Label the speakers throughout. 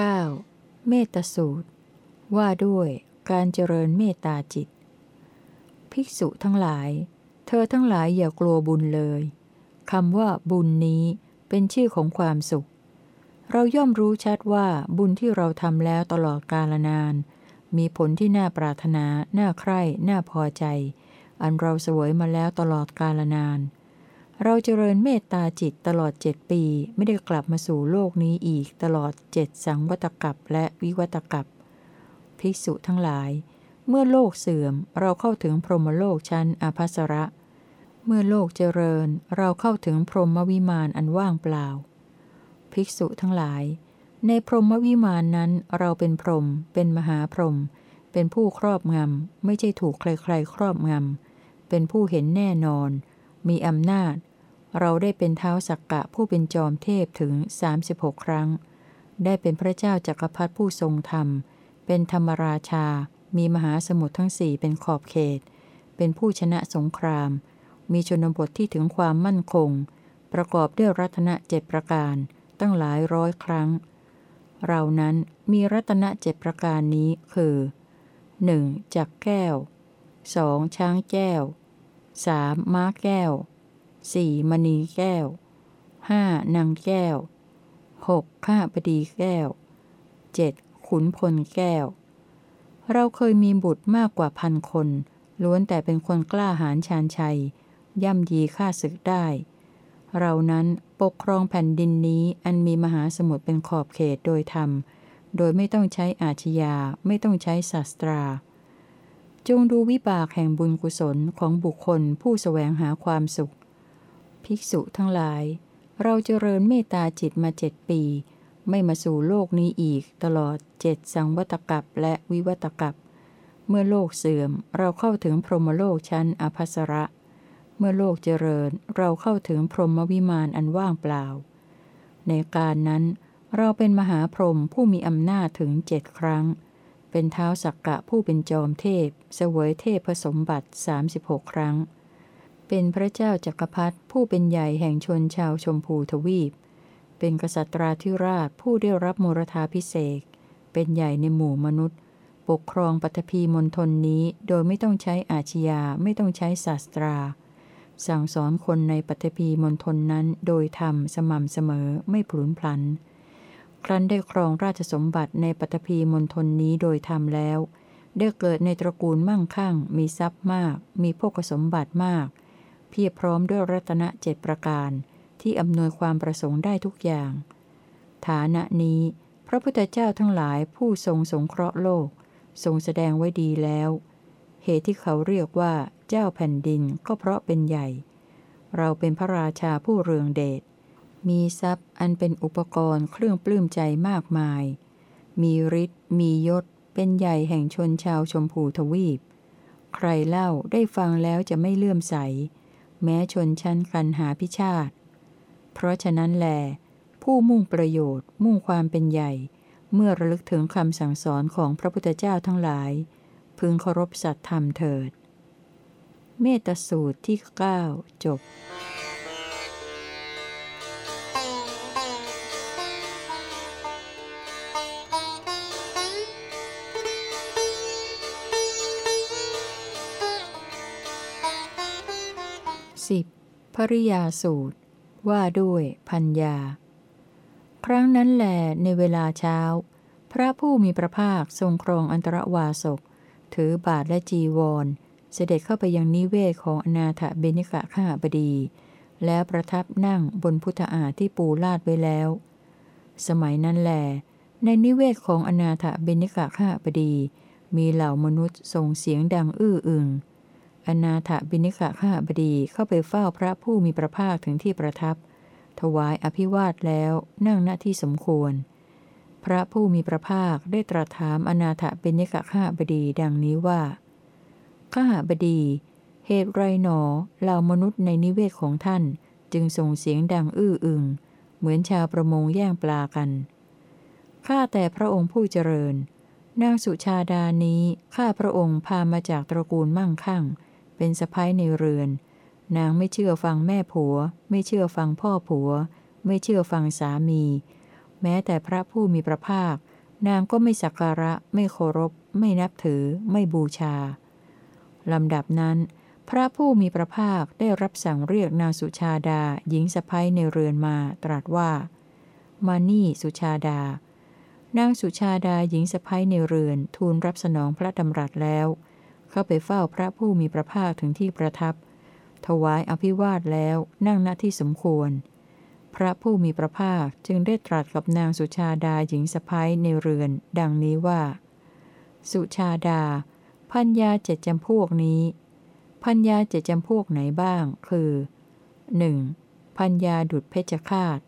Speaker 1: 9. เมตสูตร ว่าด้วยการเจริญเมตตาจิต ภิกษุทั้งหลาย เธอทั้งหลายอย่ากลัวบุญเลยคำว่าบุญนี้เป็นชื่อของความสุข เราย่อมรู้ชัดว่าบุญที่เราทำแล้วตลอดกาลนาน มีผลที่น่าปรารถนา น่าใคร่ น่าพอใจ อันเราสวยมาแล้วตลอดกาลนาน เราเจริญเมตตาจิตตลอดเจ็ดปี ไม่ได้กลับมาสู่โลกนี้อีกตลอดเจ็ดสังวัตกับและวิวัตกับภิกษุทั้งหลาย เมื่อโลกเสื่อมเราเข้าถึงพรหมโลกชั้นอภัสระ เมื่อโลกเจริญเราเข้าถึงพรหมวิมานอันว่างเปล่า ภิกษุทั้งหลาย ในพรหมวิมานนั้นเราเป็นพรหมเป็นมหาพรหมเป็นผู้ครอบงำ ไม่ใช่ถูกใครๆ ครอบงำ เป็นผู้เห็นแน่นอน มีอำนาจ เราได้เป็นเท้าสักกะผู้เป็นจอมเทพถึง 36 ครั้ง ได้เป็นพระเจ้าจักรพรรดิผู้ทรงธรรม เป็นธรรมราชา มีมหาสมุทรทั้งสี่เป็นขอบเขต เป็นผู้ชนะสงคราม มีชนบทที่ถึงความมั่นคง ประกอบด้วยรัตนเจ็ดประการ ตั้งหลายร้อยครั้ง เรานั้นมีรัตนเจ็ดประการนี้คือ 1. จักแก้ว 2. ช้างแก้ว 3. ม้าแก้ว 4. มณีแก้ว 5. นางแก้ว 6. ข้าบดีแก้ว 7. ขุนพลแก้ว เราเคยมีบุตรมากกว่าพันคน ล้วนแต่เป็นคนกล้าหาญชาญชัย ย่ำยีฆ่าศึกได้ เรานั้นปกครองแผ่นดินนี้อันมีมหาสมุทรเป็นขอบเขตโดยธรรม โดยไม่ต้องใช้อาชญาไม่ต้องใช้ศาสตรา จงดูวิบากแห่งบุญกุศลของบุคคลผู้สแสวงหาความสุข ภิกษุทั้งหลาย เราเจริญเมตตาจิตมาเจ็ดปี ไม่มาสู่โลกนี้อีกตลอดเจ็ดสังวัตกับและวิวัตกับ เมื่อโลกเสื่อมเราเข้าถึงพรหมโลกชั้นอภัสระ เมื่อโลกเจริญเราเข้าถึงพรหมวิมานอันว่างเปล่า ในการนั้นเราเป็นมหาพรหมผู้มีอำนาจถึงเจ็ดครั้ง เป็นเท้าสักกะผู้เป็นจอมเทพ เสวยเทพผสมบัติ 36 ครั้ง เป็นพระเจ้าจักรพรรดิผู้เป็นใหญ่แห่งชนชาวชมพูทวีป เป็นกษัตราธิราชผู้ได้รับมรธาพิเศษเป็นใหญ่ในหมู่มนุษย์ ปกครองปัตภีมณฑลนี้โดยไม่ต้องใช้อาชญาไม่ต้องใช้ศาสตรา สั่งสอนคนในปัตภีมณฑลนั้นโดยธรรมสม่ำเสมอไม่ผลุนพลัน ครั้นได้ครองราชสมบัติในปัตภีมณฑลนี้โดยธรรมแล้วได้เกิดในตระกูลมั่งคั่ง มีทรัพย์มาก มีพกสมบัติมาก เพียบพร้อมด้วยรัตนเจ็ดประการ ที่อำนวยความประสงค์ได้ทุกอย่าง ฐานะนี้ พระพุทธเจ้าทั้งหลายผู้ทรงสงเคราะห์โลก ทรงแสดงไว้ดีแล้ว เหตุที่เขาเรียกว่าเจ้าแผ่นดินก็เพราะเป็นใหญ่ เราเป็นพระราชาผู้เรืองเดชมีทรัพย์อันเป็นอุปกรณ์เครื่องปลื้มใจมากมาย มีฤทธิ์มียศ เป็นใหญ่แห่งชนชาวชมพูทวีป ใครเล่าได้ฟังแล้วจะไม่เลื่อมใส แม้ชนชั้นกันหาพิชาตเพราะฉะนั้นแล ผู้มุ่งประโยชน์ มุ่งความเป็นใหญ่ เมื่อระลึกถึงคำสั่งสอนของพระพุทธเจ้าทั้งหลาย พึงเคารพสัตธรรมเถิด เมตสูตรที่ 9 จบ 10. ภริยาสูตร ว่าด้วยพัญญา ครั้งนั้นแหลในเวลาเช้า พระผู้มีพระภาคทรงครองอันตรวาสก ถือบาทและจีวร เสด็จเข้าไปยังนิเวศของอนาถเบนิกะข้าบดี แล้วประทับนั่งบนพุทธอาที่ปูลาดไว้แล้ว สมัยนั้นแหลในนิเวศของอนาถเบนิกะข้าบดี มีเหล่ามนุษย์ส่งเสียงดังอื้ออึงอ อนาถบินิกะข้าบดีเข้าไปเฝ้าพระผู้มีพระภาคถึงที่ประทับ ถวายอภิวาทแล้วนั่งณที่สมควร พระผู้มีพระภาคได้ตรัสถามอนาถบินิกะข้าบดีดังนี้ว่าข้าบดี เหตุไรหนอเหล่ามนุษย์ในนิเวศของท่าน จึงส่งเสียงดังอื้ออึง เหมือนชาวประมงแย่งปลากันข้าแต่พระองค์ผู้เจริญ นางสุชาดานี้ข้าพระองค์พามาจากตระกูลมั่งคั่ง เป็นสะพ้ายในเรือน นางไม่เชื่อฟังแม่ผัว ไม่เชื่อฟังพ่อผัว ไม่เชื่อฟังสามี แม้แต่พระผู้มีพระภาค นางก็ไม่สักการะ ไม่เคารพ ไม่นับถือ ไม่บูชาลำดับนั้น พระผู้มีพระภาคได้รับสั่งเรียกนางสุชาดา หญิงสะพ้ายในเรือนมาตรัสว่า มานี่สุชาดา นางสุชาดาหญิงสะพ้ายในเรือนทูลรับสนองพระดำรัสแล้ว เข้าไปเฝ้าพระผู้มีพระภาคถึงที่ประทับ ถวายอภิวาทแล้วนั่งณที่สมควร พระผู้มีพระภาคจึงได้ตรัสกับนางสุชาดาหญิงสะพ้ยในเรือน ดังนี้ว่า สุชาดา พัญญาเจ็ดจำพวกนี้ พัญญาเจ็ดจำพวกไหนบ้าง คือ 1. พัญญาดุดเพชฌฆาต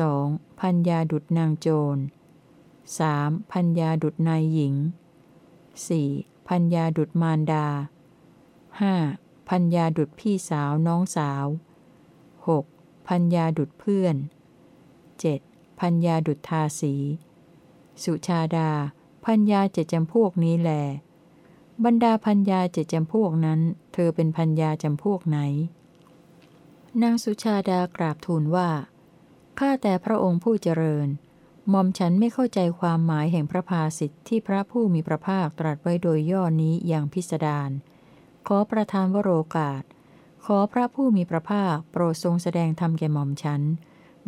Speaker 1: 2. พัญญาดุดนางโจร 3. พัญญาดุดนายหญิง 4. พัญญาดุดมารดา 5. พัญญาดุดพี่สาวน้องสาว 6. พัญญาดุดเพื่อน 7. พัญญาดุดทาสี สุชาดา พัญญาเจ็ดจำพวกนี้แหลบรรดาพัญญาเจ็ดจำพวกนั้น เธอเป็นพัญญาจำพวกไหน นางสุชาดากราบทูลว่า ข้าแต่พระองค์ผู้เจริญ ม่อมฉันไม่เข้าใจความหมายแห่งพระภาสิทธิ์ที่พระผู้มีพระภาคตรัสไว้โดยย่อนี้อย่างพิสดาร ขอประทานวโรกาส ขอพระผู้มีพระภาคโปรดทรงแสดงธรรมแก่หม่อมฉัน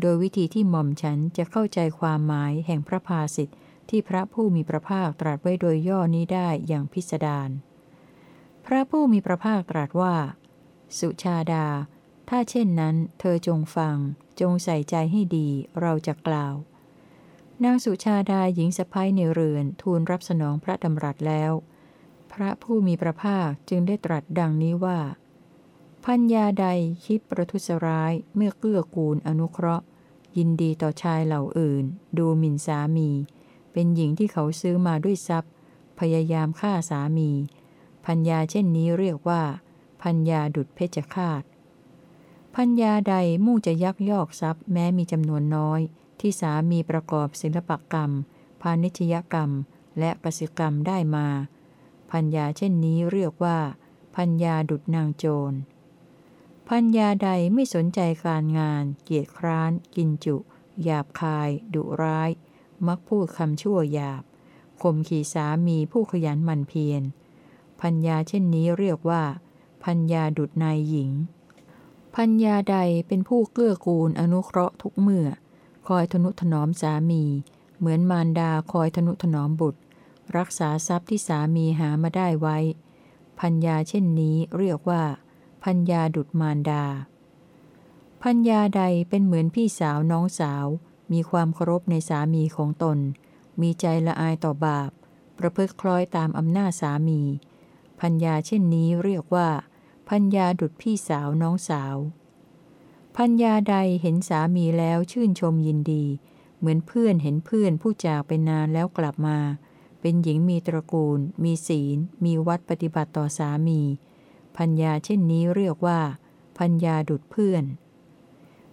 Speaker 1: โดยวิธีที่หม่อมฉันจะเข้าใจความหมายแห่งพระภาสิทธิ์ที่พระผู้มีพระภาคตรัสไว้โดยย่อนี้ได้อย่างพิสดาร พระผู้มีพระภาคตรัสว่า สุชาดา ถ้าเช่นนั้น เธอจงฟัง จงใส่ใจให้ดี เราจะกล่าว นางสุชาดาหญิงสะพ้ายในเรือนทูลรับสนองพระดำรัสแล้ว พระผู้มีพระภาคจึงได้ตรัสดังนี้ว่า พัญญาใดคิดประทุษร้ายเมื่อเกื้อกูลอนุเคราะห์ ยินดีต่อชายเหล่าอื่น ดูหมิ่นสามี เป็นหญิงที่เขาซื้อมาด้วยทรัพย์ พยายามฆ่าสามี พัญญาเช่นนี้เรียกว่า พัญญาดุดเพชฌฆาตพัญญาใดมุ่งจะยักยอกทรัพย์แม้มีจำนวนน้อย ที่สามีประกอบศิลปกรรม พาณิชยกรรม และกสิกรรมได้มา พัญญาเช่นนี้เรียกว่า พัญญาดุดนางโจร พัญญาใดไม่สนใจการงาน เกียรติคร้าน กินจุ หยาบคาย ดุร้าย มักพูดคำชั่วหยาบข่มขีสามีผู้ขยันหมั่นเพียร พัญญาเช่นนี้เรียกว่า พัญญาดุดนายหญิง พัญญาใดเป็นผู้เกื้อกูลอนุเคราะห์ทุกเมื่อ คอยทนุถนอมสามี เหมือนมารดาคอยทนุถนอมบุตร รักษาทรัพย์ที่สามีหามาได้ไว้ พัญญาเช่นนี้เรียกว่า พัญญาดุดมารดา พัญญาใดเป็นเหมือนพี่สาวน้องสาว มีความเคารพในสามีของตน มีใจละอายต่อบาป ประพฤติคล้อยตามอำนาจสามี พัญญาเช่นนี้เรียกว่า พัญญาดุดพี่สาวน้องสาว พัญญาใดเห็นสามีแล้วชื่นชมยินดี เหมือนเพื่อนเห็นเพื่อนผู้จากไปนานแล้วกลับมา เป็นหญิงมีตระกูล มีศีล มีวัดปฏิบัติต่อสามี พัญญาเช่นนี้เรียกว่า พัญญาดุดเพื่อน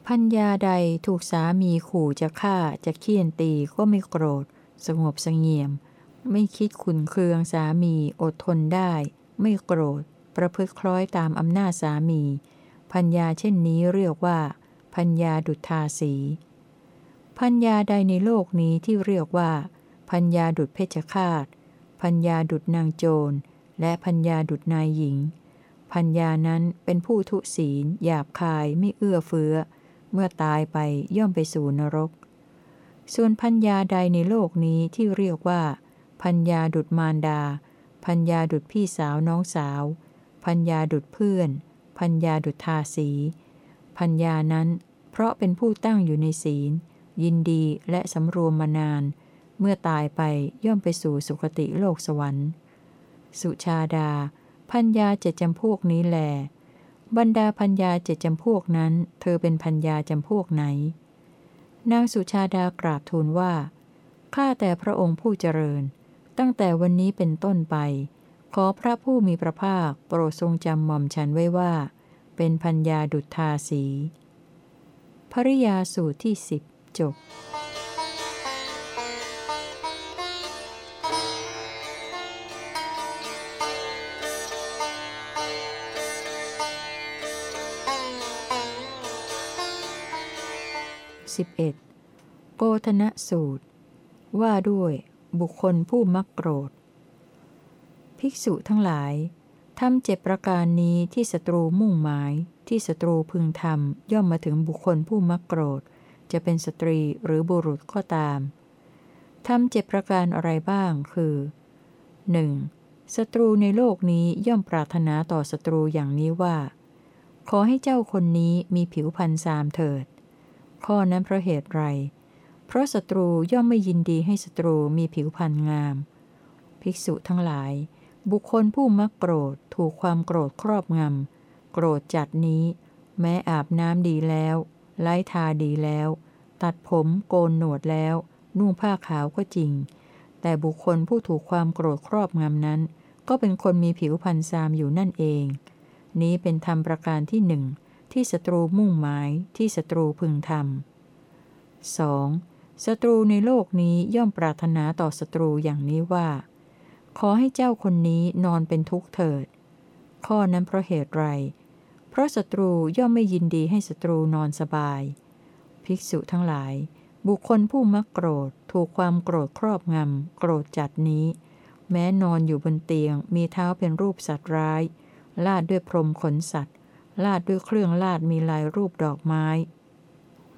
Speaker 1: พัญญาใดถูกสามีขู่จะฆ่าจะเคี่ยนตีก็ไม่โกรธ สงบสงเงียม ไม่คิดขุนเคืองสามีอดทนได้ ไม่โกรธ ประพฤติคล้อยตามอำนาจสามี พัญญาเช่นนี้เรียกว่า พัญญาดุจทาสี พัญญาใดในโลกนี้ที่เรียกว่า พัญญาดุจเพชฌฆาต พัญญาดุจนางโจร และพัญญาดุจนายหญิง พัญญานั้นเป็นผู้ทุศีล หยาบคายไม่เอื้อเฟื้อ เมื่อตายไปย่อมไปสู่นรก ส่วนพัญญาใดในโลกนี้ที่เรียกว่า พัญญาดุดมารดา พัญญาดุดพี่สาวน้องสาว พัญญาดุดเพื่อน พัญญาดุทาสีพัญญานั้น เพราะเป็นผู้ตั้งอยู่ในศีล ยินดีและสำรวมมานาน เมื่อตายไปย่อมไปสู่สุคติโลกสวรรค์ สุชาดา พัญญาเจ็ดจำพวกนี้แหลบรรดาพัญญาเจ็ดจำพวกนั้น เธอเป็นพัญญาจำพวกไหน นางสุชาดากราบทูลว่า ข้าแต่พระองค์ผู้เจริญ ตั้งแต่วันนี้เป็นต้นไป ขอพระผู้มีพระภาคโปรดทรงจำหม่อมฉันไว้ว่า เป็นพัญญาดุจทาสีภริยาสูตรที่สิบจบ 11. โกธนสูตร ว่าด้วยบุคคลผู้มักโกรธ ภิกษุทั้งหลายทำเจ็บประการนี้ที่ศัตรูมุ่งหมาย ที่ศัตรูพึงทำย่อมมาถึงบุคคลผู้มักโกรธ จะเป็นสตรีหรือบุรุษก็ตามทำเจ็บประการอะไรบ้างคือ 1. ศัตรูในโลกนี้ย่อมปรารถนาต่อศัตรูอย่างนี้ว่า ขอให้เจ้าคนนี้มีผิวพันธ์สามเถิด ข้อนั้นเพราะเหตุไร เพราะศัตรูย่อมไม่ยินดีให้ศัตรูมีผิวพันธ์งาม ภิกษุทั้งหลาย บุคคลผู้มักโกรธถูกความโกรธครอบงำ โกรธจัดนี้ แม้อาบน้ำดีแล้ว ไล้ทาดีแล้ว ตัดผมโกนหนวดแล้ว นุ่งผ้าขาวก็จริง แต่บุคคลผู้ถูกความโกรธครอบงำนั้น ก็เป็นคนมีผิวพันธ์ซามอยู่นั่นเอง นี้เป็นธรรมประการที่หนึ่งที่ศัตรูมุ่งหมายที่ศัตรูพึงทำ 2. ศัตรูในโลกนี้ย่อมปรารถนาต่อศัตรูอย่างนี้ว่า ขอให้เจ้าคนนี้นอนเป็นทุกข์เถิด ข้อนั้นเพราะเหตุไร เพราะศัตรูย่อมไม่ยินดีให้ศัตรูนอนสบาย ภิกษุทั้งหลาย บุคคลผู้มักโกรธ ถูกความโกรธครอบงำ โกรธจัดนี้ แม้นอนอยู่บนเตียง มีเท้าเป็นรูปสัตว์ร้าย ลาดด้วยพรมขนสัตว์ ลาดด้วยเครื่องลาดมีลายรูปดอกไม้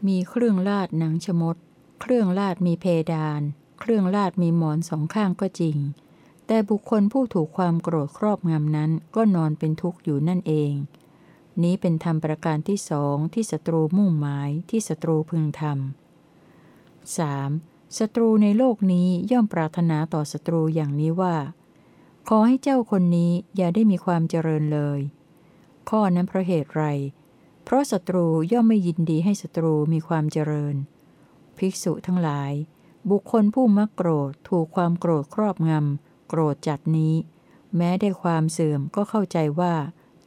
Speaker 1: มีเครื่องลาดหนังชมด เครื่องลาดมีเพดาน เครื่องลาดมีหมอนสองข้างก็จริง แต่บุคคลผู้ถูกความโกรธครอบงำนั้นก็นอนเป็นทุกข์อยู่นั่นเอง นี้เป็นธรรมประการที่สองที่ศัตรูมุ่งหมายที่ศัตรูพึงทำ 3. ศัตรูในโลกนี้ย่อมปรารถนาต่อศัตรูอย่างนี้ว่า ขอให้เจ้าคนนี้อย่าได้มีความเจริญเลย ข้อนั้นเพราะเหตุไร เพราะศัตรูย่อมไม่ยินดีให้ศัตรูมีความเจริญ ภิกษุทั้งหลาย บุคคลผู้มักโกรธถูกความโกรธครอบงำ กรธจัดนี้ แม้ได้ความเสื่อมก็เข้าใจว่า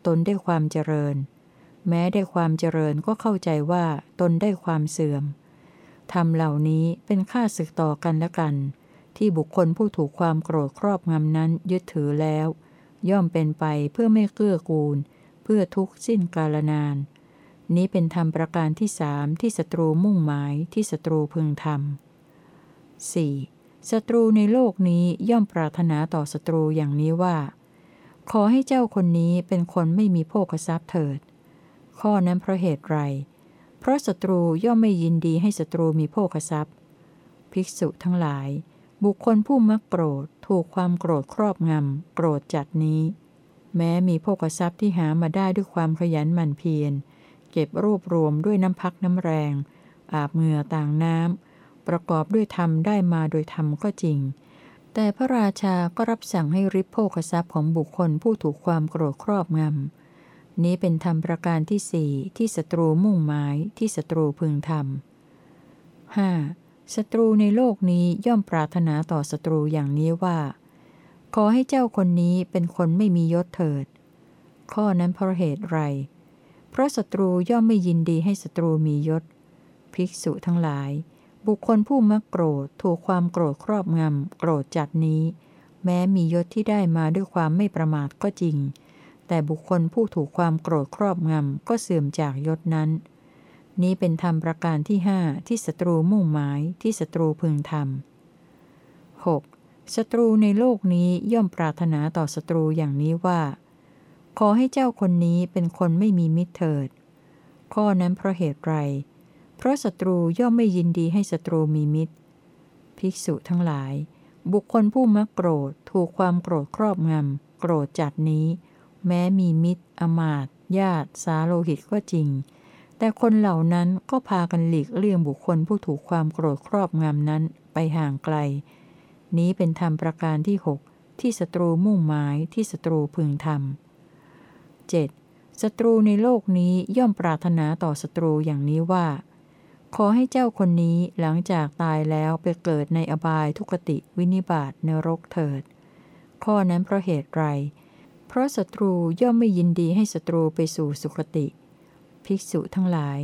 Speaker 1: ตนได้ความเจริญ แม้ได้ความเจริญก็เข้าใจว่า ตนได้ความเสื่อมทำเหล่านี้เป็นค่าศึกต่อกันและกัน ที่บุคคลผู้ถูกความโกรธครอบงำนั้นยึดถือแล้ว ย่อมเป็นไปเพื่อไม่เกื้อกูล เพื่อทุกข์สิ้นกาลนาน นี้เป็นธรรมประการที่สามที่ศัตรูมุ่งหมายที่ศัตรูพึงทำ 4. ศัตรูในโลกนี้ย่อมปรารถนาต่อศัตรูอย่างนี้ว่า ขอให้เจ้าคนนี้เป็นคนไม่มีโภคทรัพย์เถิด ข้อนั้นเพราะเหตุไร เพราะศัตรูย่อมไม่ยินดีให้ศัตรูมีโภคทรัพย์ ภิกษุทั้งหลาย บุคคลผู้มักโกรธถูกความโกรธครอบงำโกรธจัดนี้ แม้มีโภคทรัพย์ที่หามาได้ด้วยความขยันหมั่นเพียรเก็บรวบรวมด้วยน้ำพักน้ำแรง อาบเหงื่อต่างน้ำ ประกอบด้วยธรรมได้มาโดยธรรมก็จริง แต่พระราชาก็รับสั่งให้ริบโภคทรัพย์ของบุคคลผู้ถูกความโกรธครอบงำ นี้เป็นธรรมประการที่สี่ที่ศัตรูมุ่งหมายที่ศัตรูพึงทำห้าศัตรูในโลกนี้ย่อมปรารถนาต่อศัตรูอย่างนี้ว่า ขอให้เจ้าคนนี้เป็นคนไม่มียศเถิด ข้อนั้นเพราะเหตุไร เพราะศัตรูย่อมไม่ยินดีให้ศัตรูมียศ ภิกษุทั้งหลาย บุคคลผู้มักโกรธถูกความโกรธครอบงำ โกรธจัดนี้ แม้มียศที่ได้มาด้วยความไม่ประมาทก็จริง แต่บุคคลผู้ถูกความโกรธครอบงำ ก็เสื่อมจากยศนั้น นี้เป็นธรรมประการที่ห้าที่ศัตรูมุ่งหมายที่ศัตรูพึงทำ 6. ศัตรูในโลกนี้ย่อมปรารถนาต่อศัตรูอย่างนี้ว่า ขอให้เจ้าคนนี้เป็นคนไม่มีมิตรเถิด ข้อนั้นเพราะเหตุไร เพราะศัตรูย่อมไม่ยินดีให้ศัตรูมีมิตร ภิกษุทั้งหลาย บุคคลผู้มักโกรธถูกความโกรธครอบงำ โกรธจัดนี้ แม้มีมิตร อมาตญาติ สาโลหิตก็จริง แต่คนเหล่านั้นก็พากันหลีกเลี่ยงบุคคลผู้ถูกความโกรธครอบงำนั้นไปห่างไกล นี้เป็นธรรมประการที่หกที่ศัตรูมุ่งหมายที่ศัตรูพึงทำ 7. ศัตรูในโลกนี้ย่อมปรารถนาต่อศัตรูอย่างนี้ว่า ขอให้เจ้าคนนี้หลังจากตายแล้วไปเกิดในอบายทุกติวินิบาตนรกเถิด ข้อนั้นเพราะเหตุไร เพราะศัตรูย่อมไม่ยินดีให้ศัตรูไปสู่สุคติ ภิกษุทั้งหลาย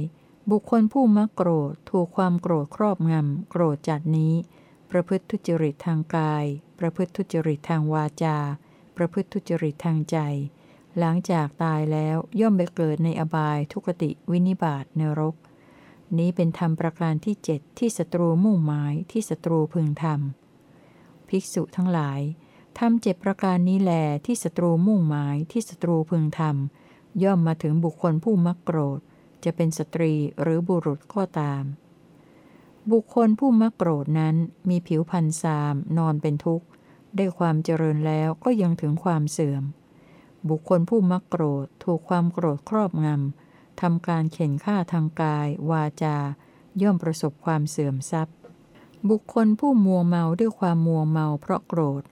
Speaker 1: บุคคลผู้มักโกรธถูกความโกรธครอบงำ โกรธจัดนี้ ประพฤติทุจริตทางกาย ประพฤติทุจริตทางวาจา ประพฤติทุจริตทางใจ หลังจากตายแล้วย่อมไปเกิดในอบายทุกติวินิบาตนรก นี้เป็นธรรมประการที่เจ็ดที่ศัตรูมุ่งหมายที่ศัตรูพึงทำภิกษุทั้งหลายทำเจ็ดประการนี้แลที่ศัตรูมุ่งหมายที่ศัตรูพึงทำย่อมมาถึงบุคคลผู้มักโกรธ จะเป็นสตรีหรือบุรุษก็ตาม บุคคลผู้มักโกรธนั้นมีผิวพันธ์ซามนอนเป็นทุกข์ ได้ความเจริญแล้วก็ยังถึงความเสื่อม บุคคลผู้มักโกรธถูกความโกรธครอบงำ ทำการเข็นฆ่าทางกาย วาจา ย่อมประสบความเสื่อมทรัพย์ บุคคลผู้มัวเมาด้วยความมัวเมาเพราะโกรธ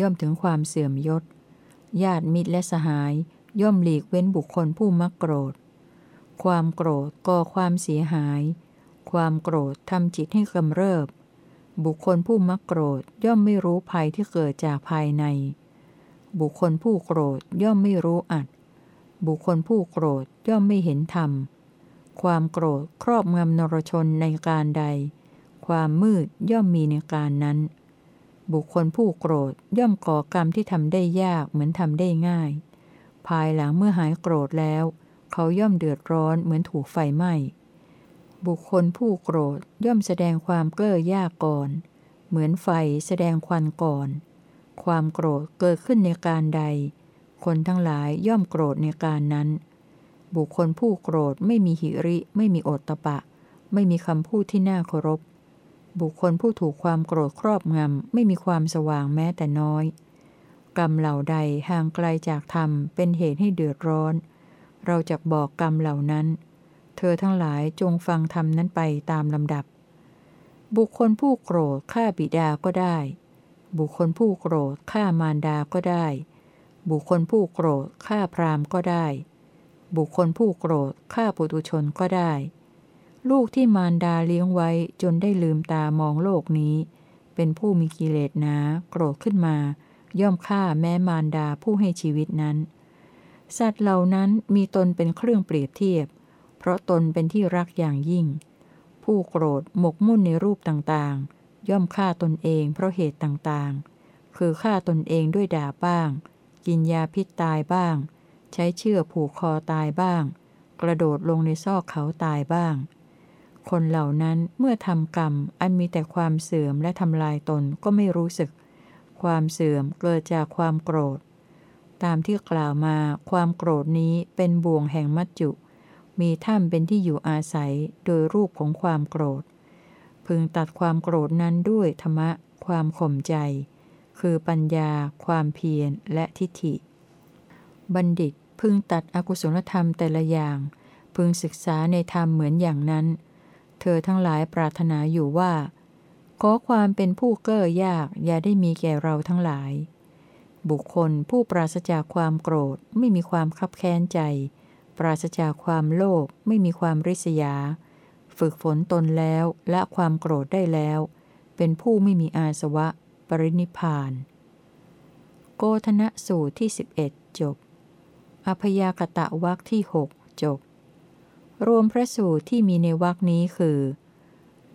Speaker 1: ย่อมถึงความเสื่อมยศ ญาติมิตรและสหาย ย่อมหลีกเว้นบุคคลผู้มักโกรธ ความโกรธก่อความเสียหาย ความโกรธทำจิตให้กำเริบ บุคคลผู้มักโกรธย่อมไม่รู้ภัยที่เกิดจากภายใน บุคคลผู้โกรธย่อมไม่รู้อัด บุคคลผู้โกรธย่อมไม่เห็นธรรม ความโกรธครอบงำนรชนในการใด ความมืดย่อมมีในการนั้น บุคคลผู้โกรธย่อมก่อกรรมที่ทำได้ยากเหมือนทำได้ง่าย ภายหลังเมื่อหายโกรธแล้ว เขาย่อมเดือดร้อนเหมือนถูกไฟไหม้บุคคลผู้โกรธย่อมแสดงความเก้อยากก่อน เหมือนไฟแสดงควันก่อน ความโกรธเกิดขึ้นในการใด คนทั้งหลายย่อมโกรธในการนั้น บุคคลผู้โกรธไม่มีหิริ ไม่มีโอตตะปะ ไม่มีคำพูดที่น่าเคารพ บุคคลผู้ถูกความโกรธครอบงำ ไม่มีความสว่างแม้แต่น้อย กรรมเหล่าใดห่างไกลจากธรรมเป็นเหตุให้เดือดร้อน เราจะบอกกรรมเหล่านั้น เธอทั้งหลายจงฟังธรรมนั้นไปตามลำดับ บุคคลผู้โกรธฆ่าบิดาก็ได้ บุคคลผู้โกรธฆ่ามารดาก็ได้ บุคคลผู้โกรธฆ่าพรามก็ได้ บุคคลผู้โกรธฆ่าปุตุชนก็ได้ ลูกที่มารดาเลี้ยงไว้จนได้ลืมตามองโลกนี้ เป็นผู้มีกิเลสหนาโกรธขึ้นมา ย่อมฆ่าแม้มารดาผู้ให้ชีวิตนั้น สัตว์เหล่านั้นมีตนเป็นเครื่องเปรียบเทียบ เพราะตนเป็นที่รักอย่างยิ่ง ผู้โกรธหมกมุ่นในรูปต่างๆ ย่อมฆ่าตนเองเพราะเหตุต่างๆ คือฆ่าตนเองด้วยด่าบ้าง กินยาพิษตายบ้าง ใช้เชือกผูกคอตายบ้าง กระโดดลงในซอกเขาตายบ้าง คนเหล่านั้นเมื่อทำกรรมอันมีแต่ความเสื่อมและทำลายตนก็ไม่รู้สึก ความเสื่อมเกิดจากความโกรธ ตามที่กล่าวมาความโกรธนี้เป็นบ่วงแห่งมัจจุ มีถ้ำเป็นที่อยู่อาศัยโดยรูปของความโกรธ พึงตัดความโกรธนั้นด้วยธรรมะความข่มใจ คือปัญญา ความเพียร และทิฏฐิ บัณฑิตพึงตัดอกุศลธรรมแต่ละอย่าง พึงศึกษาในธรรมเหมือนอย่างนั้น เธอทั้งหลายปรารถนาอยู่ว่า ขอความเป็นผู้เก้อยากอย่าได้มีแก่เราทั้งหลาย บุคคลผู้ปราศจากความโกรธไม่มีความคับแค้นใจ ปราศจากความโลภไม่มีความริษยา ฝึกฝนตนแล้วและความโกรธได้แล้ว เป็นผู้ไม่มีอาสวะ ปรินิพาน โกธนะสูตรที่ 11 จบ อพยากตะวักที่ 6 จบ รวมพระสูตรที่มีในวรคนี้คือ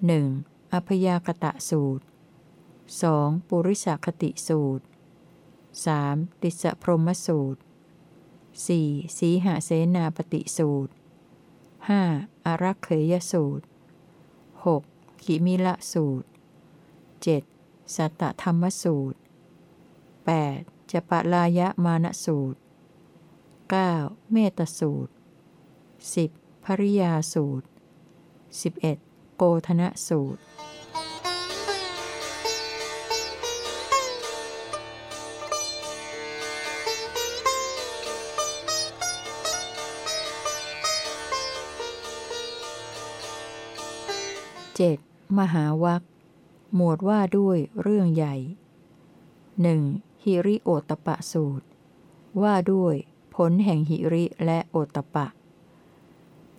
Speaker 1: 1. อพยากตะสูตร 2. ปุริสคติสูตร 3. ติสพรหมสูตร 4. สีหเสนาปฏิสูตร 5. อารักเขยสูตร 6. ขิมิละสูตร 7. สัตตธรรมสูตร 8. จปลายะมานสูตร 9. เมตสูตร 10. ภริยาสูตร 11. โกธนะสูตร 7. มหาวัค หมวดว่าด้วยเรื่องใหญ่ 1. ฮิริโอตปะสูตร ว่าด้วยผลแห่งหิริและโอตปะ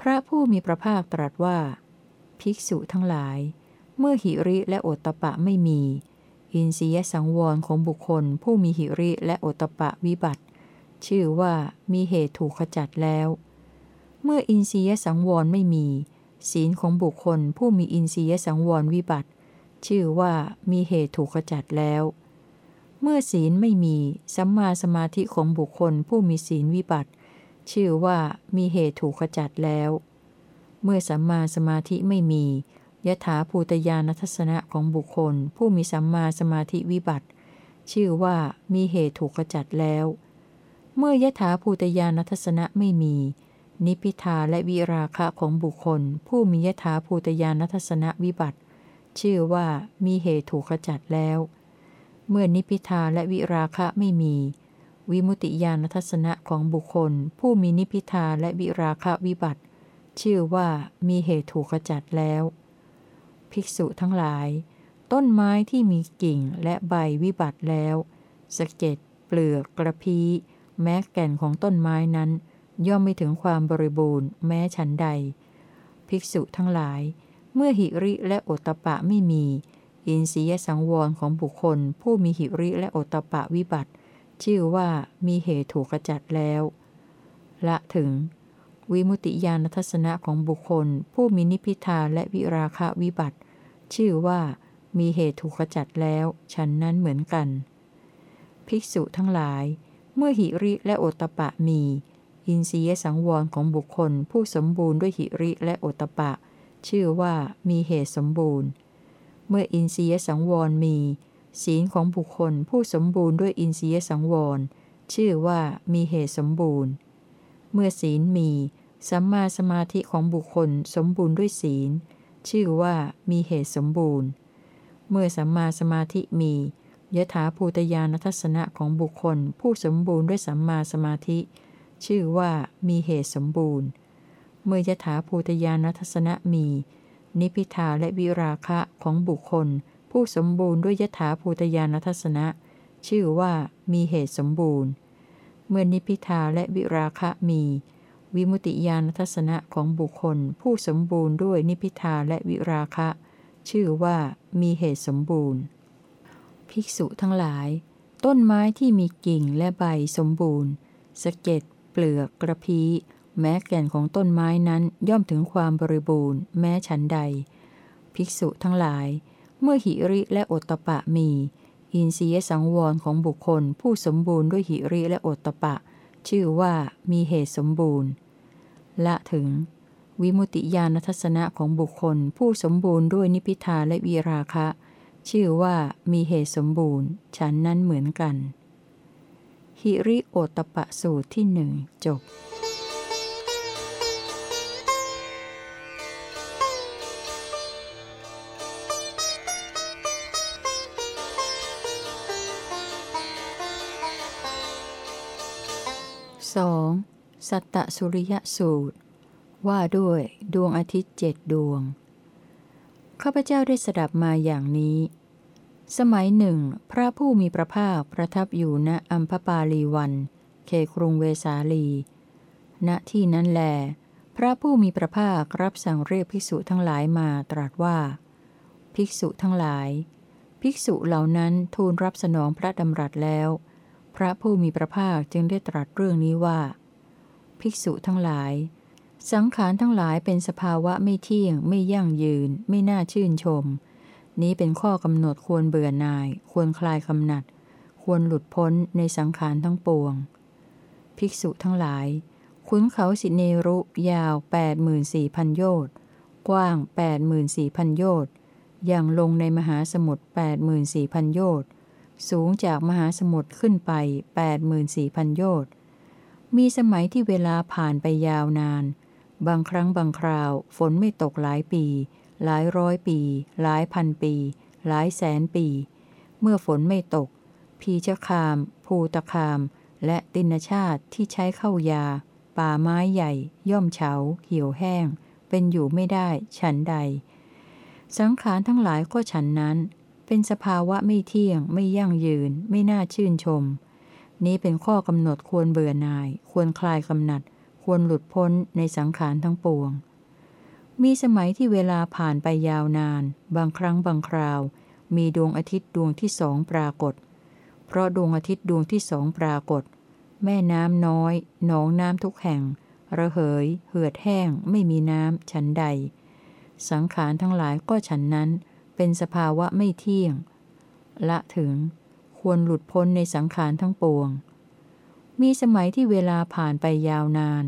Speaker 1: พระผู้มีพระภาคตรัสว่า ภิกษุทั้งหลาย เมื่อหิริและโอตปะไม่มี อินทรียสังวรของบุคคลผู้มีหิริและโอตปะวิบัติ ชื่อว่ามีเหตุถูกขจัดแล้ว เมื่ออินทรียสังวรไม่มี ศีลของบุคคลผู้มีอินทรียสังวรวิบัติ ชื่อว่ามีเหตุถูกขจัดแล้ว เมื่อศีลไม่มีสัมมาสมาธิของบุคคลผู้มีศีลวิบัติ ชื่อว่ามีเหตุถูกขจัดแล้ว เมื่อสัมมาสมาธิไม่มียถาภูตยานัทัศนะของบุคคล ผู้มีสัมมาสมาธิวิบัติ ชื่อว่ามีเหตุถูกขจัดแล้ว เมื่อยถาภูตยานัทัศนะไม่มี นิพิทาและวิราคะของบุคคล ผู้มียถาภูตยานัทัศนะวิบัติ ชื่อว่ามีเหตุถูกขจัดแล้ว เมื่อนิพิทาและวิราคะไม่มี วิมุติญาณทัศนะของบุคคล ผู้มีนิพิทาและวิราคะวิบัติ ชื่อว่ามีเหตุถูกขจัดแล้ว ภิกษุทั้งหลาย ต้นไม้ที่มีกิ่งและใบวิบัติแล้วสะเก็ดเปลือกกระพี้แม้แก่นของต้นไม้นั้น ย่อมไม่ถึงความบริบูรณ์ แม้ฉันใด ภิกษุทั้งหลาย เมื่อหิริและโอตตปะไม่มี อินทรียสังวรของบุคคล ผู้มีหิริและโอตตปะวิบัติ ชื่อว่ามีเหตุถูกขจัดแล้ว ละถึง วิมุติญาณทัศนะของบุคคล ผู้มีนิพพิทาและวิราคะวิบัติ ชื่อว่ามีเหตุถูกขจัดแล้วฉันนั้นเหมือนกัน ภิกษุทั้งหลาย เมื่อหิริและโอตตปะมี อินทรียสังวรของบุคคล ผู้สมบูรณ์ด้วยหิริและโอตตปะ ชื่อว่ามีเหตุสมบูรณ์ เมื่ออินทรียสังวรมี ศีลของบุคคลผู้สมบูรณ์ด้วยอินทรียสังวร ชื่อว่ามีเหตุสมบูรณ์ เมื่อศีลมีสัมมาสมาธิของบุคคลสมบูรณ์ด้วยศีล ชื่อว่ามีเหตุสมบูรณ์ เมื่อสัมมาสมาธิมียถาภูตยานทัศนะของบุคคลผู้สมบูรณ์ด้วยสัมมาสมาธิ ชื่อว่ามีเหตุสมบูรณ์ เมื่อยถาภูตยานัทัศนะมี นิพิทาและวิราคะของบุคคล ผู้สมบูรณ์ด้วยยถาภูตยานัทัศนะ ชื่อว่ามีเหตุสมบูรณ์ เมื่อนิพิทาและวิราคะมี วิมุตติญาณทัศนะของบุคคล ผู้สมบูรณ์ด้วยนิพิทาและวิราคะ ชื่อว่ามีเหตุสมบูรณ์ ภิกษุทั้งหลาย ต้นไม้ที่มีกิ่งและใบสมบูรณ์สะเก็ดเปลือกกระพี้ แม้แก่นของต้นไม้นั้นย่อมถึงความบริบูรณ์ แม้ฉันใด ภิกษุทั้งหลาย เมื่อหิริและโอตตปะมี อินทรียสังวรของบุคคลผู้สมบูรณ์ด้วยหิริและโอตตปะ ชื่อว่ามีเหตุสมบูรณ์ ละถึง วิมุติญาณทัศนะของบุคคลผู้สมบูรณ์ด้วยนิพพิทาและวีราคะ ชื่อว่ามีเหตุสมบูรณ์ ฉันนั้นเหมือนกัน หิริโอตตปะสูตรที่หนึ่งจบ 2. สัตตสุริยสูตร ว่าด้วยดวงอาทิตย์เจ็ดดวง ข้าพเจ้าได้สดับมาอย่างนี้ สมัยหนึ่ง พระผู้มีพระภาคประทับอยู่ณอัมพปาลีวัน เขครุงเวสาลี ณที่นั้นแล พระผู้มีพระภาครับสั่งเรียกภิกษุทั้งหลายมาตรัสว่า ภิกษุทั้งหลาย ภิกษุเหล่านั้นทูลรับสนองพระดำรัสแล้ว ระผู้มีพระภาคจึงได้ตรัสเรื่องนี้ว่า ภิกษุทั้งหลาย สังขารทั้งหลายเป็นสภาวะไม่เที่ยง ไม่ยั่งยืน ไม่น่าชื่นชม นี้เป็นข้อกำหนดควรเบื่อหน่าย ควรคลายกำหนัด ควรหลุดพ้นในสังขารทั้งปวง ภิกษุทั้งหลาย ขุนเขาสิเนรุ ยาว 84,000 โยชน์กว้าง 84,000 โยชน์อย่างลงในมหาสมุทร84,000 โยชน์ สูงจากมหาสมุทรขึ้นไป 84,000 โยชน์ มีสมัยที่เวลาผ่านไปยาวนาน บางครั้งบางคราว ฝนไม่ตกหลายปี หลายร้อยปี หลายพันปี หลายแสนปี เมื่อฝนไม่ตก พีชคาม ภูตคาม และตินชาติที่ใช้เข้ายา ป่าไม้ใหญ่ ย่อมเฉา เหี่ยวแห้ง เป็นอยู่ไม่ได้ ฉันใด สังขารทั้งหลายก็ฉันนั้น เป็นสภาวะไม่เที่ยง ไม่ยั่งยืน ไม่น่าชื่นชม นี้เป็นข้อกำหนดควรเบื่อหน่าย ควรคลายกำหนัด ควรหลุดพ้นในสังขารทั้งปวง มีสมัยที่เวลาผ่านไปยาวนาน บางครั้งบางคราว มีดวงอาทิตย์ดวงที่สองปรากฏ เพราะดวงอาทิตย์ดวงที่สองปรากฏ แม่น้ำน้อย หนองน้ำทุกแห่ง ระเหย เหือดแห้ง ไม่มีน้ำฉันใด สังขารทั้งหลายก็ฉันนั้น เป็นสภาวะไม่เที่ยง ละถึงควรหลุดพ้นในสังขารทั้งปวง มีสมัยที่เวลาผ่านไปยาวนาน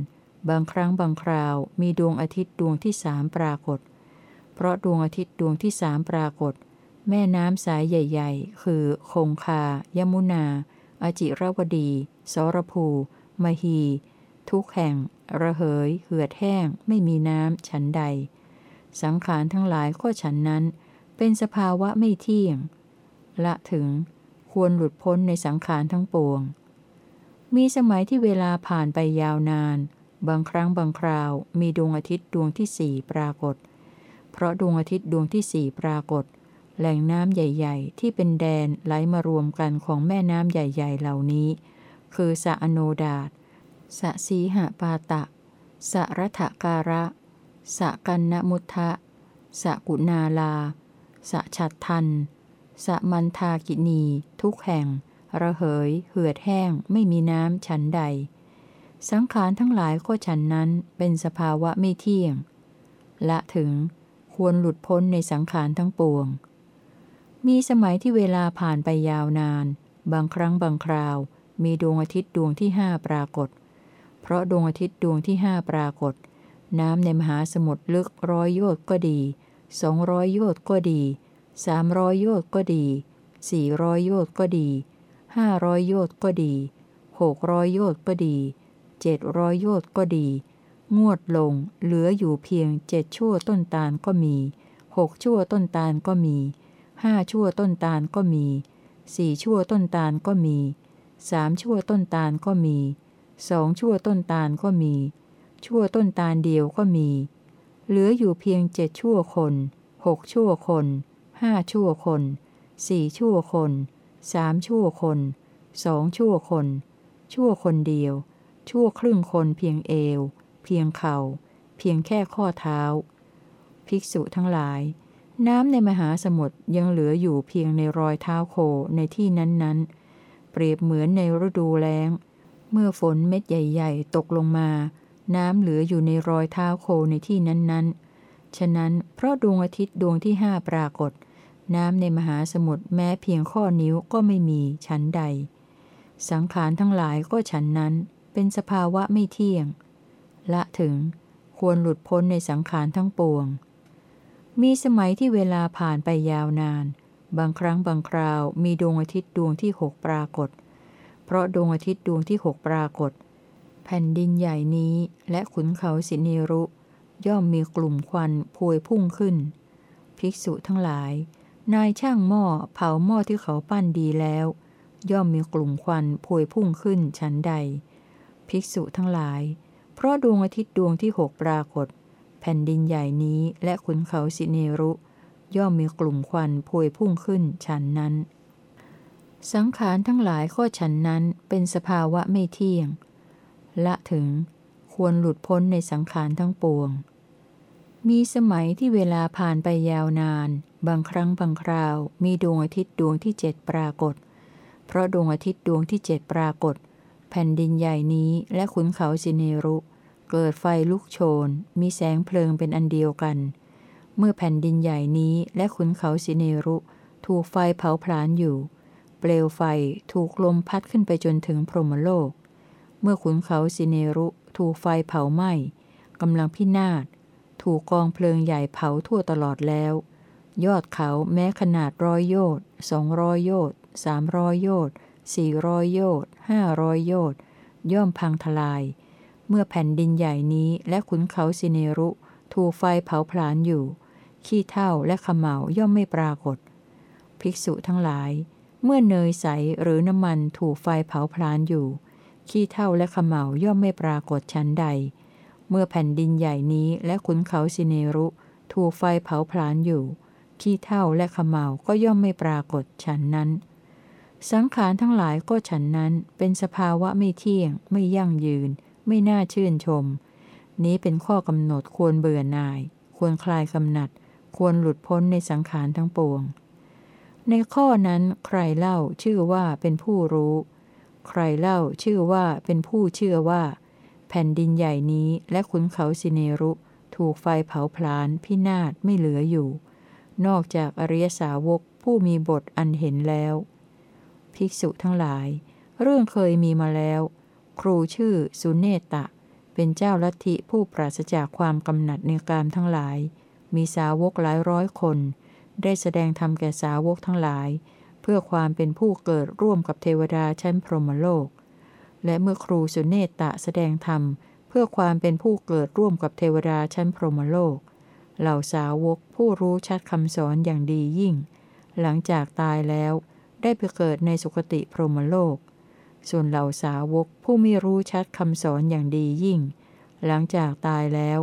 Speaker 1: บางครั้งบางคราวมีดวงอาทิตย์ดวงที่สามปรากฏ เพราะดวงอาทิตย์ดวงที่สามปรากฏ แม่น้ำสายใหญ่ ๆ คือ คงคา ยมุนา อจิรวดี สรภู มหี ทุกแห่ง ระเหย เหือดแห้ง ไม่มีน้ำฉันใด สังขารทั้งหลายก็ฉันนั้น เป็นสภาวะไม่เที่ยง ละถึงควรหลุดพ้นในสังขารทั้งปวง มีสมัยที่เวลาผ่านไปยาวนาน บางครั้งบางคราว มีดวงอาทิตย์ดวงที่สี่ปรากฏ เพราะดวงอาทิตย์ดวงที่สี่ปรากฏ แหล่งน้ำใหญ่ ๆ ที่เป็นแดนไหลมารวมกันของแม่น้ำใหญ่ ๆ เหล่านี้ คือสะอโนดาตสะสีหปาตะสะรัฐการะสะกันนมุทะสะกุนาลา สะฉัดทัน สะมันทากินี ทุกแห่ง ระเหย เหือดแห้ง ไม่มีน้ำฉันใด สังขารทั้งหลายก็ฉันนั้นเป็นสภาวะไม่เที่ยง ละถึงควรหลุดพ้นในสังขารทั้งปวง มีสมัยที่เวลาผ่านไปยาวนาน บางครั้งบางคราว มีดวงอาทิตย์ดวงที่ห้าปรากฏ เพราะดวงอาทิตย์ดวงที่ห้าปรากฏ น้ำในมหาสมุทรลึกร้อยโยชน์ก็ดี สองร้อยโยชน์ก็ดีสามร้อยโยชน์ก็ดีสี่ร้อยโยชน์ก็ดีห้าร้อยโยชน์ก็ดีหกร้อยโยชน์ก็ดีเจ็ดร้อยโยชน์ก็ดี งวดลงเหลืออยู่เพียงเจ็ดชั่วต้นตาลก็มีหกชั่วต้นตาลก็มีห้าชั่วต้นตาลก็มีสี่ชั่วต้นตาลก็มีสามชั่วต้นตาลก็มีสองชั่วต้นตาลก็มี ชั่วต้นตาลเดียวก็มี เหลืออยู่เพียงเจ็ดชั่วคนหกชั่วคนห้าชั่วคนสี่ชั่วคนสามชั่วคนสองชั่วคน ชั่วคนเดียว ชั่วครึ่งคนเพียงเอว เพียงเขา่า เพียงแค่ข้อเท้า ภิกษุทั้งหลาย น้ำในมหาสมุทรยังเหลืออยู่เพียงในรอยเท้าโคในที่นั้นๆ เปรียบเหมือนในฤดูแล้ง เมื่อฝนเม็ดใหญ่ ๆ ตกลงมา น้ำเหลืออยู่ในรอยเท้าโคในที่นั้นๆ ฉะนั้นเพราะดวงอาทิตย์ดวงที่ห้าปรากฏ น้ำในมหาสมุทรแม้เพียงข้อนิ้วก็ไม่มีชั้นใด สังขารทั้งหลายก็ฉันนั้น เป็นสภาวะไม่เที่ยง ละถึงควรหลุดพ้นในสังขารทั้งปวง มีสมัยที่เวลาผ่านไปยาวนาน บางครั้งบางคราวมีดวงอาทิตย์ดวงที่หกปรากฏ เพราะดวงอาทิตย์ดวงที่หกปรากฏ แผ่นดินใหญ่นี้และขุนเขาสิเนรุ ย่อมมีกลุ่มควันพวยพุ่งขึ้น ภิกษุทั้งหลาย นายช่างหม้อเผาหม้อที่เขาปั้นดีแล้ว ย่อมมีกลุ่มควันพวยพุ่งขึ้นชั้นใด ภิกษุทั้งหลาย เพราะดวงอาทิตย์ดวงที่หกปรากฏ แผ่นดินใหญ่นี้และขุนเขาสิเนรุ ย่อมมีกลุ่มควันพวยพุ่งขึ้นชั้นนั้น สังขารทั้งหลายข้อฉันนั้นเป็นสภาวะไม่เที่ยง ละถึง ควรหลุดพ้นในสังขารทั้งปวง มีสมัยที่เวลาผ่านไปยาวนาน บางครั้งบางคราว มีดวงอาทิตย์ดวงที่เจ็ดปรากฏ เพราะดวงอาทิตย์ดวงที่เจ็ดปรากฏ แผ่นดินใหญ่นี้และขุนเขาสิเนรุ เกิดไฟลุกโชน มีแสงเพลิงเป็นอันเดียวกัน เมื่อแผ่นดินใหญ่นี้และขุนเขาสิเนรุ ถูกไฟเผาผลาญอยู่ เปลวไฟถูกลมพัดขึ้นไปจนถึงพรหมโลก เมื่อขุนเขาสิเนรุถูกไฟเผาไหม้กำลังพินาศ ถูกกองเพลิงใหญ่เผาทั่วตลอดแล้ว ยอดเขาแม้ขนาดร้อยโยชน์สองร้อยโยชน์สามร้อยโยชน์สี่ร้อยโยชน์ห้าร้อยโยชน์ย่อมพังทลาย เมื่อแผ่นดินใหญ่นี้และขุนเขาสิเนรุ ถูกไฟเผาผลาญอยู่ ขี้เถ้าและขมเหลาย่อมไม่ปรากฏ ภิกษุทั้งหลาย เมื่อเนยใสหรือน้ำมันถูกไฟเผาผลาญอยู่ ขี้เถ้าและขมเหลาย่อมไม่ปรากฏชั้นใด เมื่อแผ่นดินใหญ่นี้และขุนเขาสิเนรุถูกไฟเผาผลาญอยู่ ขี้เถ้าและขมเหลาก็ย่อมไม่ปรากฏฉันนั้น สังขารทั้งหลายก็ฉันนั้นเป็นสภาวะไม่เที่ยง ไม่ยั่งยืน ไม่น่าชื่นชม นี้เป็นข้อกำหนดควรเบื่อหน่าย ควรคลายกำหนัด ควรหลุดพ้นในสังขารทั้งปวง ในข้อนั้นใครเล่าชื่อว่าเป็นผู้รู้ ใครเล่าชื่อว่าเป็นผู้เชื่อว่า แผ่นดินใหญ่นี้และขุนเขาสิเนรุ ถูกไฟเผาผลาญพินาศไม่เหลืออยู่ นอกจากอริยสาวกผู้มีบทอันเห็นแล้ว ภิกษุทั้งหลาย เรื่องเคยมีมาแล้ว ครูชื่อสุเนตะ เป็นเจ้าลัทธิผู้ปราศจากความกำหนัดในกามทั้งหลาย มีสาวกหลายร้อยคน ได้แสดงธรรมแก่สาวกทั้งหลาย เพื่อความเป็นผู้เกิดร่วมกับเทวดาชั้นพรหมโลก และเมื่อครูสุเนตตะแสดงธรรม เพื่อความเป็นผู้เกิดร่วมกับเทวดาชั้นพรหมโลก เหล่าสาวกผู้รู้ชัดคำสอนอย่างดียิ่ง หลังจากตายแล้วได้ไปเกิดในสุคติพรหมโลก ส่วนเหล่าสาวกผู้ไม่รู้ชัดคำสอนอย่างดียิ่ง หลังจากตายแล้ว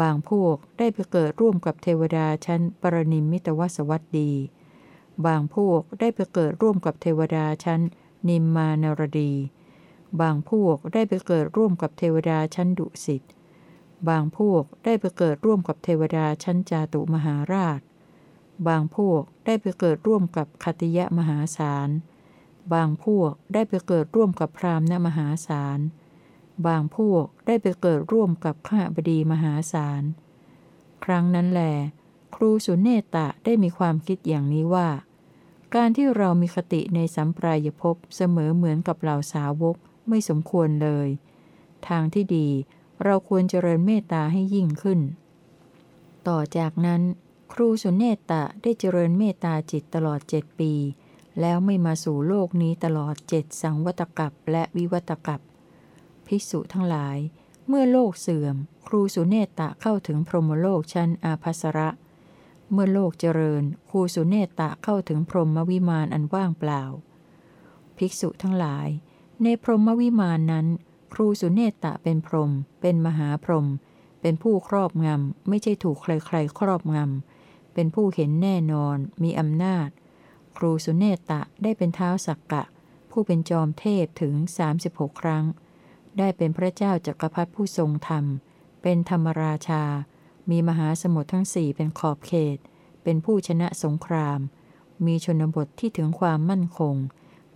Speaker 1: บางพวกได้ไปเกิดร่วมกับเทวดาชั้นปรนิมมิตวสวัสดี บางพวกได้ไปเกิดร่วมกับเทวดาชั้น นิมมานรดี บางพวกได้ไปเกิดร่วมกับเทวดาชั้นดุสิต บางพวกได้ไปเกิดร่วมกับเทวดาชั้นจาตุมหาราช บางพวกได้ไปเกิดร่วมกับคติยะมหาศาล บางพวกได้ไปเกิดร่วมกับพราหมณ์มหาศาล บางพวกได้ไปเกิดร่วมกับข้าบดีมหาศาล ครั้งนั้นแหลครูสุเนตะได้มีความคิดอย่างนี้ว่า การที่เรามีคติในสัมปรายภพเสมอเหมือนกับเหล่าสาวกไม่สมควรเลย ทางที่ดีเราควรเจริญเมตตาให้ยิ่งขึ้น ต่อจากนั้น ครูสุเนตตะได้เจริญเมตตาจิตตลอดเจ็ดปี แล้วไม่มาสู่โลกนี้ตลอดเจ็ดสังวัตกับและวิวัตกับภิกษุทั้งหลาย เมื่อโลกเสื่อม ครูสุเนตตะเข้าถึงพรหมโลกชั้นอาภัสระเเมื่อโลกเจริญครูสุเนตตะเข้าถึงพรหมวิมานอันว่างเปล่า ภิกษุทั้งหลาย ในพรหมวิมานนั้น ครูสุเนตตะเป็นพรหมเป็นมหาพรหมเป็นผู้ครอบงำ ไม่ใช่ถูกใครๆ ครอบงำ เป็นผู้เห็นแน่นอน มีอำนาจ ครูสุเนตตะได้เป็นเท้าสักกะ ผู้เป็นจอมเทพถึง 36 ครั้ง ได้เป็นพระเจ้าจักรพรรดิผู้ทรงธรรม เป็นธรรมราชา มีมหาสมุทรทั้งสี่เป็นขอบเขต เป็นผู้ชนะสงคราม มีชนบทที่ถึงความมั่นคง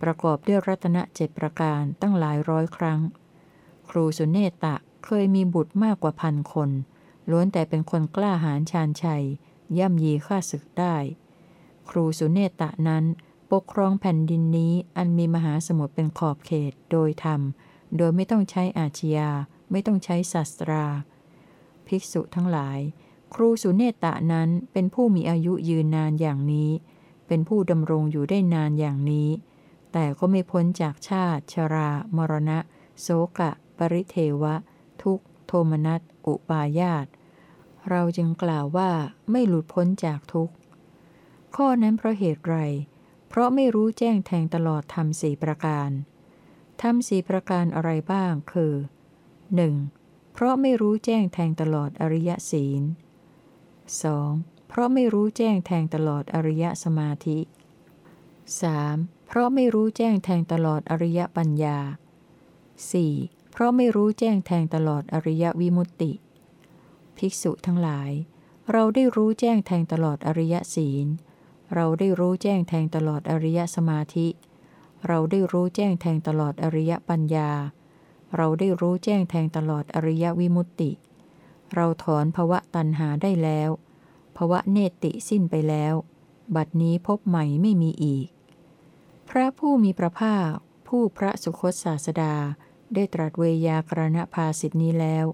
Speaker 1: ประกอบด้วยรัตนเจ็ดประการตั้งหลายร้อยครั้ง ครูสุเนตตะเคยมีบุตรมากกว่าพันคน ล้วนแต่เป็นคนกล้าหาญชาญชัย ย่ำยีข้าศึกได้ ครูสุเนตะนั้นปกครองแผ่นดินนี้อันมีมหาสมุทรเป็นขอบเขตโดยธรรม โดยไม่ต้องใช้อาชญาไม่ต้องใช้ศาสตรา ภิกษุทั้งหลาย ครูสุเนตะนั้นเป็นผู้มีอายุยืนนานอย่างนี้ เป็นผู้ดำรงอยู่ได้นานอย่างนี้ แต่ก็ไม่พ้นจากชาติ ชรา มรณะ โสกะ ปริเทวะ ทุกโทมนัส อุปายาต เราจึงกล่าวว่าไม่หลุดพ้นจากทุกข์ ข้อนั้นเพราะเหตุไร เพราะไม่รู้แจ้งแทงตลอดทำสี่ประการทำสี่ประการอะไรบ้างคือ 1. เพราะไม่รู้แจ้งแทงตลอดอริยศีล 2. เพราะไม่รู้แจ้งแทงตลอดอริยสมาธิ 3. เพราะไม่รู้แจ้งแทงตลอดอริยปัญญา 4. เพราะไม่รู้แจ้งแทงตลอดอริยวิมุตติ ภิกษุทั้งหลาย เราได้รู้แจ้งแทงตลอดอริยศีล เราได้รู้แจ้งแทงตลอดอริยสมาธิ เราได้รู้แจ้งแทงตลอดอริยปัญญา เราได้รู้แจ้งแทงตลอดอริยวิมุตติ เราถอนภวะตันหาได้แล้วภวะเนติสิ้นไปแล้ว บัดนี้พบใหม่ไม่มีอีก พระผู้มีพระภาค ผู้พระสุคตศาสดา ได้ตรัสเวยากรณภาสิทธินี้แล้ว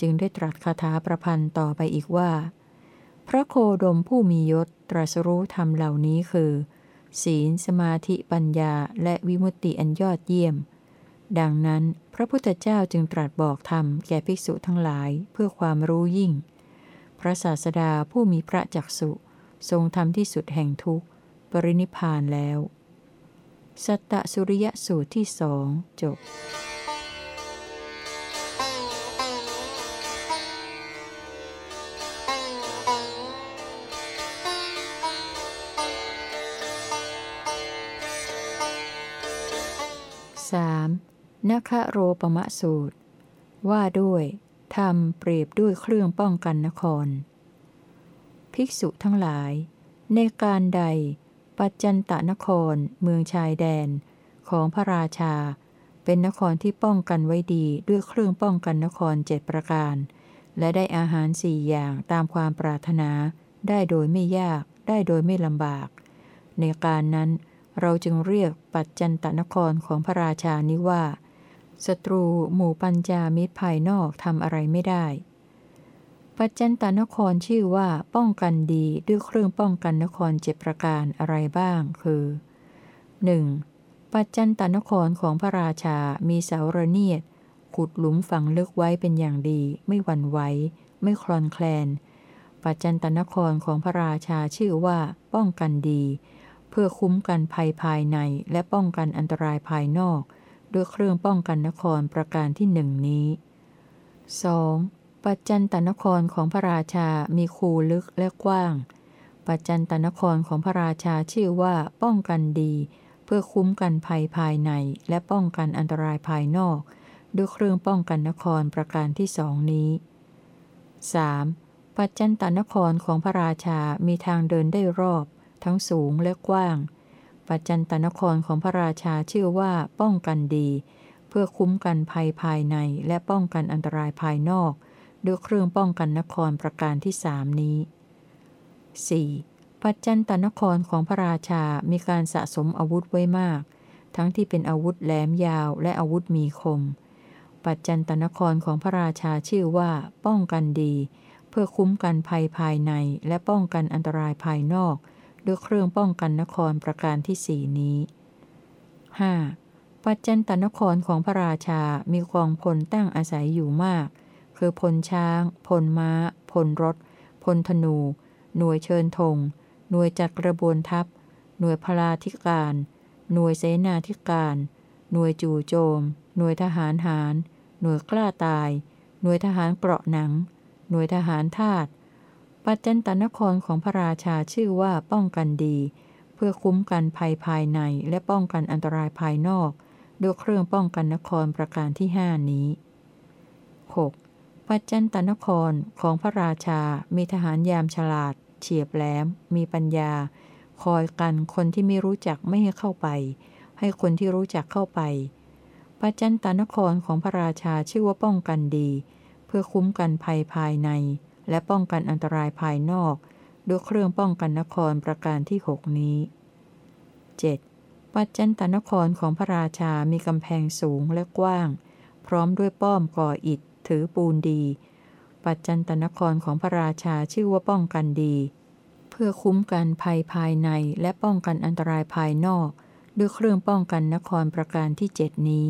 Speaker 1: จึงได้ตรัสคาถาประพันธ์ต่อไปอีกว่า พระโคดมผู้มียศตรัสรู้ธรรมเหล่านี้คือ ศีลสมาธิปัญญาและวิมุตติอันยอดเยี่ยม ดังนั้นพระพุทธเจ้าจึงตรัสบอกธรรมแก่ภิกษุทั้งหลายเพื่อความรู้ยิ่ง พระศาสดาผู้มีพระจักสุทรงทำที่สุดแห่งทุกข์ ปรินิพานแล้ว สัตตสุริยสูตรที่สองจบ นคโรปมะสูตร ว่าด้วยธรรมเปรียบด้วยเครื่องป้องกันนคร ภิกษุทั้งหลาย ในการใด ปัจจันตนคร เมืองชายแดน ของพระราชา เป็นนครที่ป้องกันไว้ดีด้วยเครื่องป้องกันนครเจ็ดประการ และได้อาหารสี่อย่างตามความปรารถนา ได้โดยไม่ยากได้โดยไม่ลำบาก ในการนั้นเราจึงเรียกปัจจันตนครของพระราชานี้ว่า ศัตรูหมู่ปัญจามิตรภายนอกทำอะไรไม่ได้ ปัจจันตานครชื่อว่าป้องกันดีด้วยเครื่องป้องกันนครเจ็ประการอะไรบ้าง คือ 1. ปัจจันตานครของพระราชา มีเสาระเนียด ขุดหลุมฝังลึกไว้เป็นอย่างดี ไม่หวั่นไหว ไม่คลอนแคลน ปัจจันตนครของพระราชาชื่อว่า ป้องกันดี เพื่อคุ้มกันภัยภายในและป้องกันอันตรายภายนอก ด้วยเครื่องป้องกันนครประการที่หนึ่งนี้ 2. ปัจจันตนครของพระราชา มีคูลึกและกว้าง ปัจจันตนครของพระราชาชื่อว่าป้องกันดี เพื่อคุ้มกันภัยภายในและป้องกันอันตรายภายนอก ด้วยเครื่องป้องกันนครประการที่สองนี้ 3. ปัจจันตนครของพระราชา มีทางเดินได้รอบ ทั้งสูงและกว้าง ปัจจันตนครของพระราชาชื่อว่าป้องกันดี เพื่อคุ้มกันภัยภายในและป้องกันอันตรายภายนอก ด้วยเครื่องป้องกันนครประการที่สามนี้ 4. ปัจจันตนครของพระราชามีการสะสมอาวุธไว้มาก ทั้งที่เป็นอาวุธแหลมยาวและอาวุธมีคม ปัจจันตนครของพระราชาชื่อว่าป้องกันดี เพื่อคุ้มกันภัยภายในและป้องกันอันตรายภายนอก ด้วยเครื่องป้องกันนครประการที่สี่นี้ 5. ปัจจันตนครของพระราชา มีกองพลตั้งอาศัยอยู่มาก คือพลช้าง พลม้า พลรถ พลธนู หน่วยเชิญธง หน่วยจัดกระบวนทัพ หน่วยพลาธิการ หน่วยเสนาธิการ หน่วยจู่โจม หน่วยทหารหาร หน่วยกล้าตาย หน่วยทหารเกราะหนัง หน่วยทหารทาต ปัจจันตนครของพระราชาชื่อว่าป้องกันดี เพื่อคุ้มกันภัยภายในและป้องกันอันตรายภายนอก ด้วยเครื่องป้องกันนครประการที่ห้านี้ 6. ปัจจันตนครของพระราชา มีทหารยามฉลาด เฉียบแหลม มีปัญญา คอยกันคนที่ไม่รู้จักไม่ให้เข้าไป ให้คนที่รู้จักเข้าไปปัจจันตนครของพระราชาชื่อว่าป้องกันดี เพื่อคุ้มกันภัยภายใน และป้องกันอันตรายภายนอก ด้วยเครื่องป้องกันนครประการที่หกนี้ 7. ปัจจันตนครของพระราชามีกำแพงสูงและกว้าง พร้อมด้วยป้อมก่ออิฐถือปูนดี ปัจจันตนครของพระราชาชื่อว่าป้องกันดี เพื่อคุ้มกันภัยภายในและป้องกันอันตรายภายนอก ด้วยเครื่องป้องกันนครประการที่เจ็ดนี้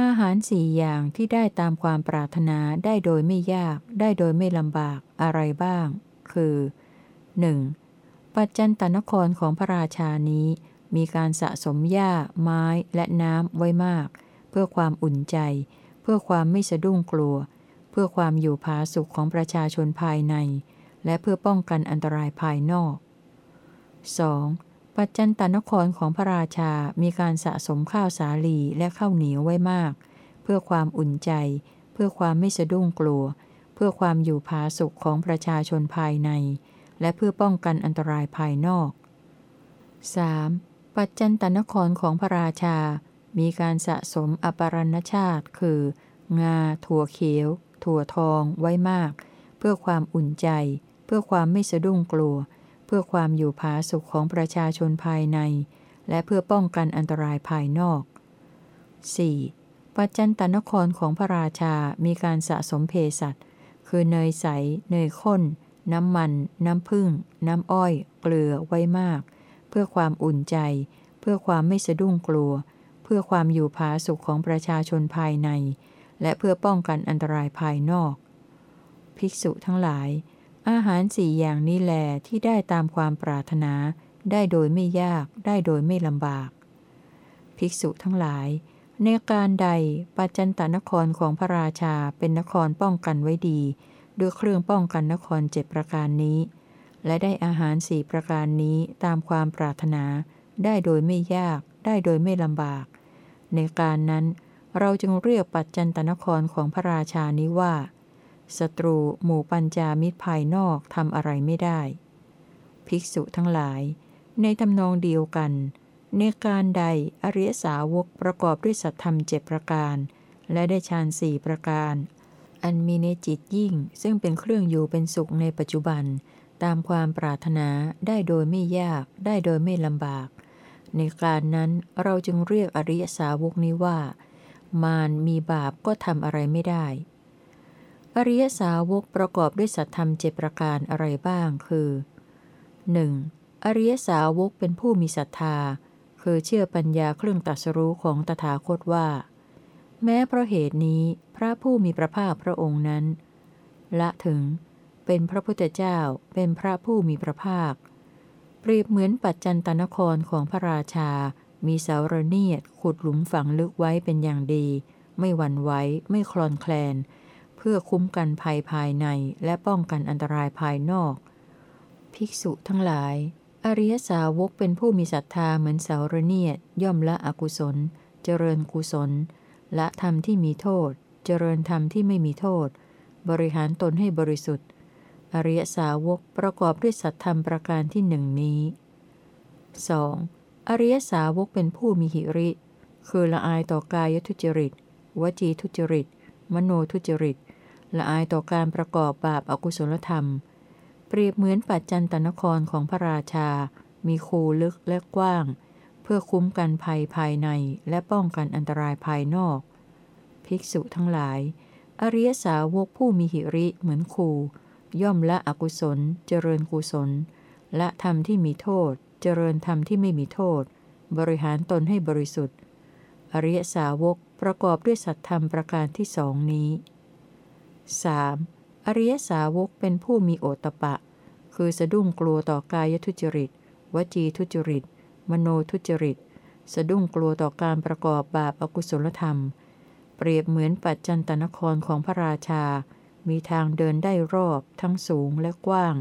Speaker 1: อาหารสี่อย่างที่ได้ตามความปรารถนาได้โดยไม่ยาก ได้โดยไม่ลำบากอะไรบ้าง คือ 1. ปัจจันตนครของพระราชานี้ มีการสะสมหญ้า ไม้และน้ำไว้มาก เพื่อความอุ่นใจ เพื่อความไม่สะดุ้งกลัว เพื่อความอยู่ผาสุขของประชาชนภายใน และเพื่อป้องกันอันตรายภายนอก 2. ปัจจันตนครของพระราชา มีการสะสมข้าวสาลีและข้าวเหนียวไว้มาก เพื่อความอุ่นใจ เพื่อความไม่สะดุ้งกลัว เพื่อความอยู่ผาสุขของประชาชนภายใน และเพื่อป้องกันอันตรายภายนอก 3. ปัจจันตนครของพระราชา มีการสะสมอปรณชาติ คือ งา ถั่วเขียว ถั่วทองไว้มาก เพื่อความอุ่นใจ เพื่อความไม่สะดุ้งกลัวเเพื่อความอยู่ผาสุขของประชาชนภายใน และเพื่อป้องกันอันตรายภายนอก 4. ปัจจันตนครของพระราชา มีการสะสมเพสัตคือเนยใส เนยข้น น้ำมัน น้ำผึ้ง น้ำอ้อย เกลือไว้มาก เพื่อความอุ่นใจ เพื่อความไม่สะดุ้งกลัว เพื่อความอยู่ผาสุขของประชาชนภายใน และเพื่อป้องกันอันตรายภายนอก ภิกษุทั้งหลาย อาหารสี่อย่างนี้แหลที่ได้ตามความปรารถนา ได้โดยไม่ยาก ได้โดยไม่ลำบาก ภิกษุทั้งหลาย ในการใดปัจจันตนครของพระราชาเป็นนครป้องกันไว้ดี ด้วยเครื่องป้องกันนครเจ็ดประการนี้ และได้อาหารสี่ประการนี้ตามความปรารถนา ได้โดยไม่ยาก ได้โดยไม่ลำบาก ในการนั้น เราจึงเรียกปัจจันตนครของพระราชานี้ว่า ศัตรูหมู่ปัญจามิตรภายนอกทำอะไรไม่ได้ ภิกษุทั้งหลาย ในตำนองเดียวกัน ในการใดอริยสาวกประกอบด้วยสัตธรรมเจ็ประการ และได้ฌานสี่ประการ อันมีในจิตยิ่งซึ่งเป็นเครื่องอยู่เป็นสุขในปัจจุบัน ตามความปรารถนาได้โดยไม่ยากได้โดยไม่ลำบาก ในการนั้นเราจึงเรียกอริยสาวกนี้ว่า มารมีบาปก็ทำอะไรไม่ได้ อริยสาวกประกอบด้วยสัตธรรมเจประการอะไรบ้าง คือ 1. อริยสาวกเป็นผู้มีศรัทธา คือเชื่อปัญญาเครื่องตัสรู้ของตถาคตว่า แม้เพราะเหตุนี้พระผู้มีพระภาคพระองค์นั้น ละถึง เป็นพระพุทธเจ้าเป็นพระผู้มีพระภาค เปรียบเหมือนปัจจันตนครของพระราชา มีเสาระเนียดขุดหลุมฝังลึกไว้เป็นอย่างดี ไม่หวั่นไหวไม่คลอนแคลน เพื่อคุ้มกันภัยภายในและป้องกันอันตรายภายนอก ภิกษุทั้งหลาย อริยสาวกเป็นผู้มีศรัทธาเหมือนเสาระเนียด ย่อมละอกุศล เจริญกุศล ละธรรมที่มีโทษ เจริญธรรมที่ไม่มีโทษ บริหารตนให้บริสุทธิ์ อริยสาวกประกอบด้วยสัตธรรมประการที่หนึ่งนี้ 2. อริยสาวกเป็นผู้มีหิริ คือละอายต่อกายทุจริต วจีทุจริต มโนทุจริต ละอายต่อการประกอบบาปอากุศลธรรม เปรียบเหมือนปัจจันตนครของพระราชา มีคูลึกและกว้าง เพื่อคุ้มกันภัยภายในและป้องกันอันตรายภายนอก ภิกษุทั้งหลาย อริยสาวกผู้มีหิริเหมือนคูย่อมละอกุศล เจริญกุศล ละธรรมที่มีโทษ เจริญธรรมที่ไม่มีโทษ บริหารตนให้บริสุทธิ์ อริยสาวกประกอบด้วยสัตธรรมประการที่สองนี้ 3. อริยสาวกเป็นผู้มีโอตปะ คือสะดุ้งกลัวต่อกายทุจริต วจีทุจริต มโนทุจริต สะดุ้งกลัวต่อการประกอบบาปอากุศลธรรม เปรียบเหมือนปัจจันตนครของพระราชา มีทางเดินได้รอบทั้งสูงและกว้าง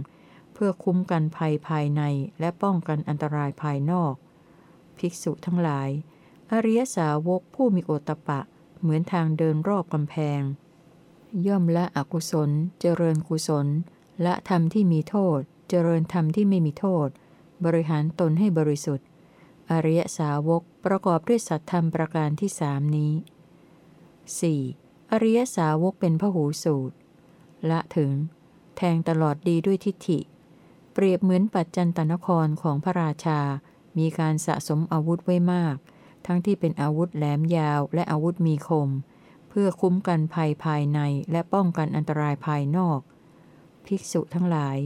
Speaker 1: เพื่อคุ้มกันภัยภายในและป้องกันอันตรายภายนอก ภิกษุทั้งหลาย อริยสาวกผู้มีโอตปะ เหมือนทางเดินรอบกำแพง ย่อมละอกุศล เจริญกุศล ละธรรมที่มีโทษ เจริญธรรมที่ไม่มีโทษ บริหารตนให้บริสุทธิ์ อริยสาวกประกอบด้วยสัตธรรมประการที่สามนี้ 4. อริยสาวกเป็นพหูสูตร ละถึง แทงตลอดดีด้วยทิฏฐิ เปรียบเหมือนปัจจันตนครของพระราชา มีการสะสมอาวุธไว้มาก ทั้งที่เป็นอาวุธแหลมยาวและอาวุธมีคม พื่อคุ้มกันภัยภายในและป้องกันอันตรายภายนอก ภิกษุทั้งหลาย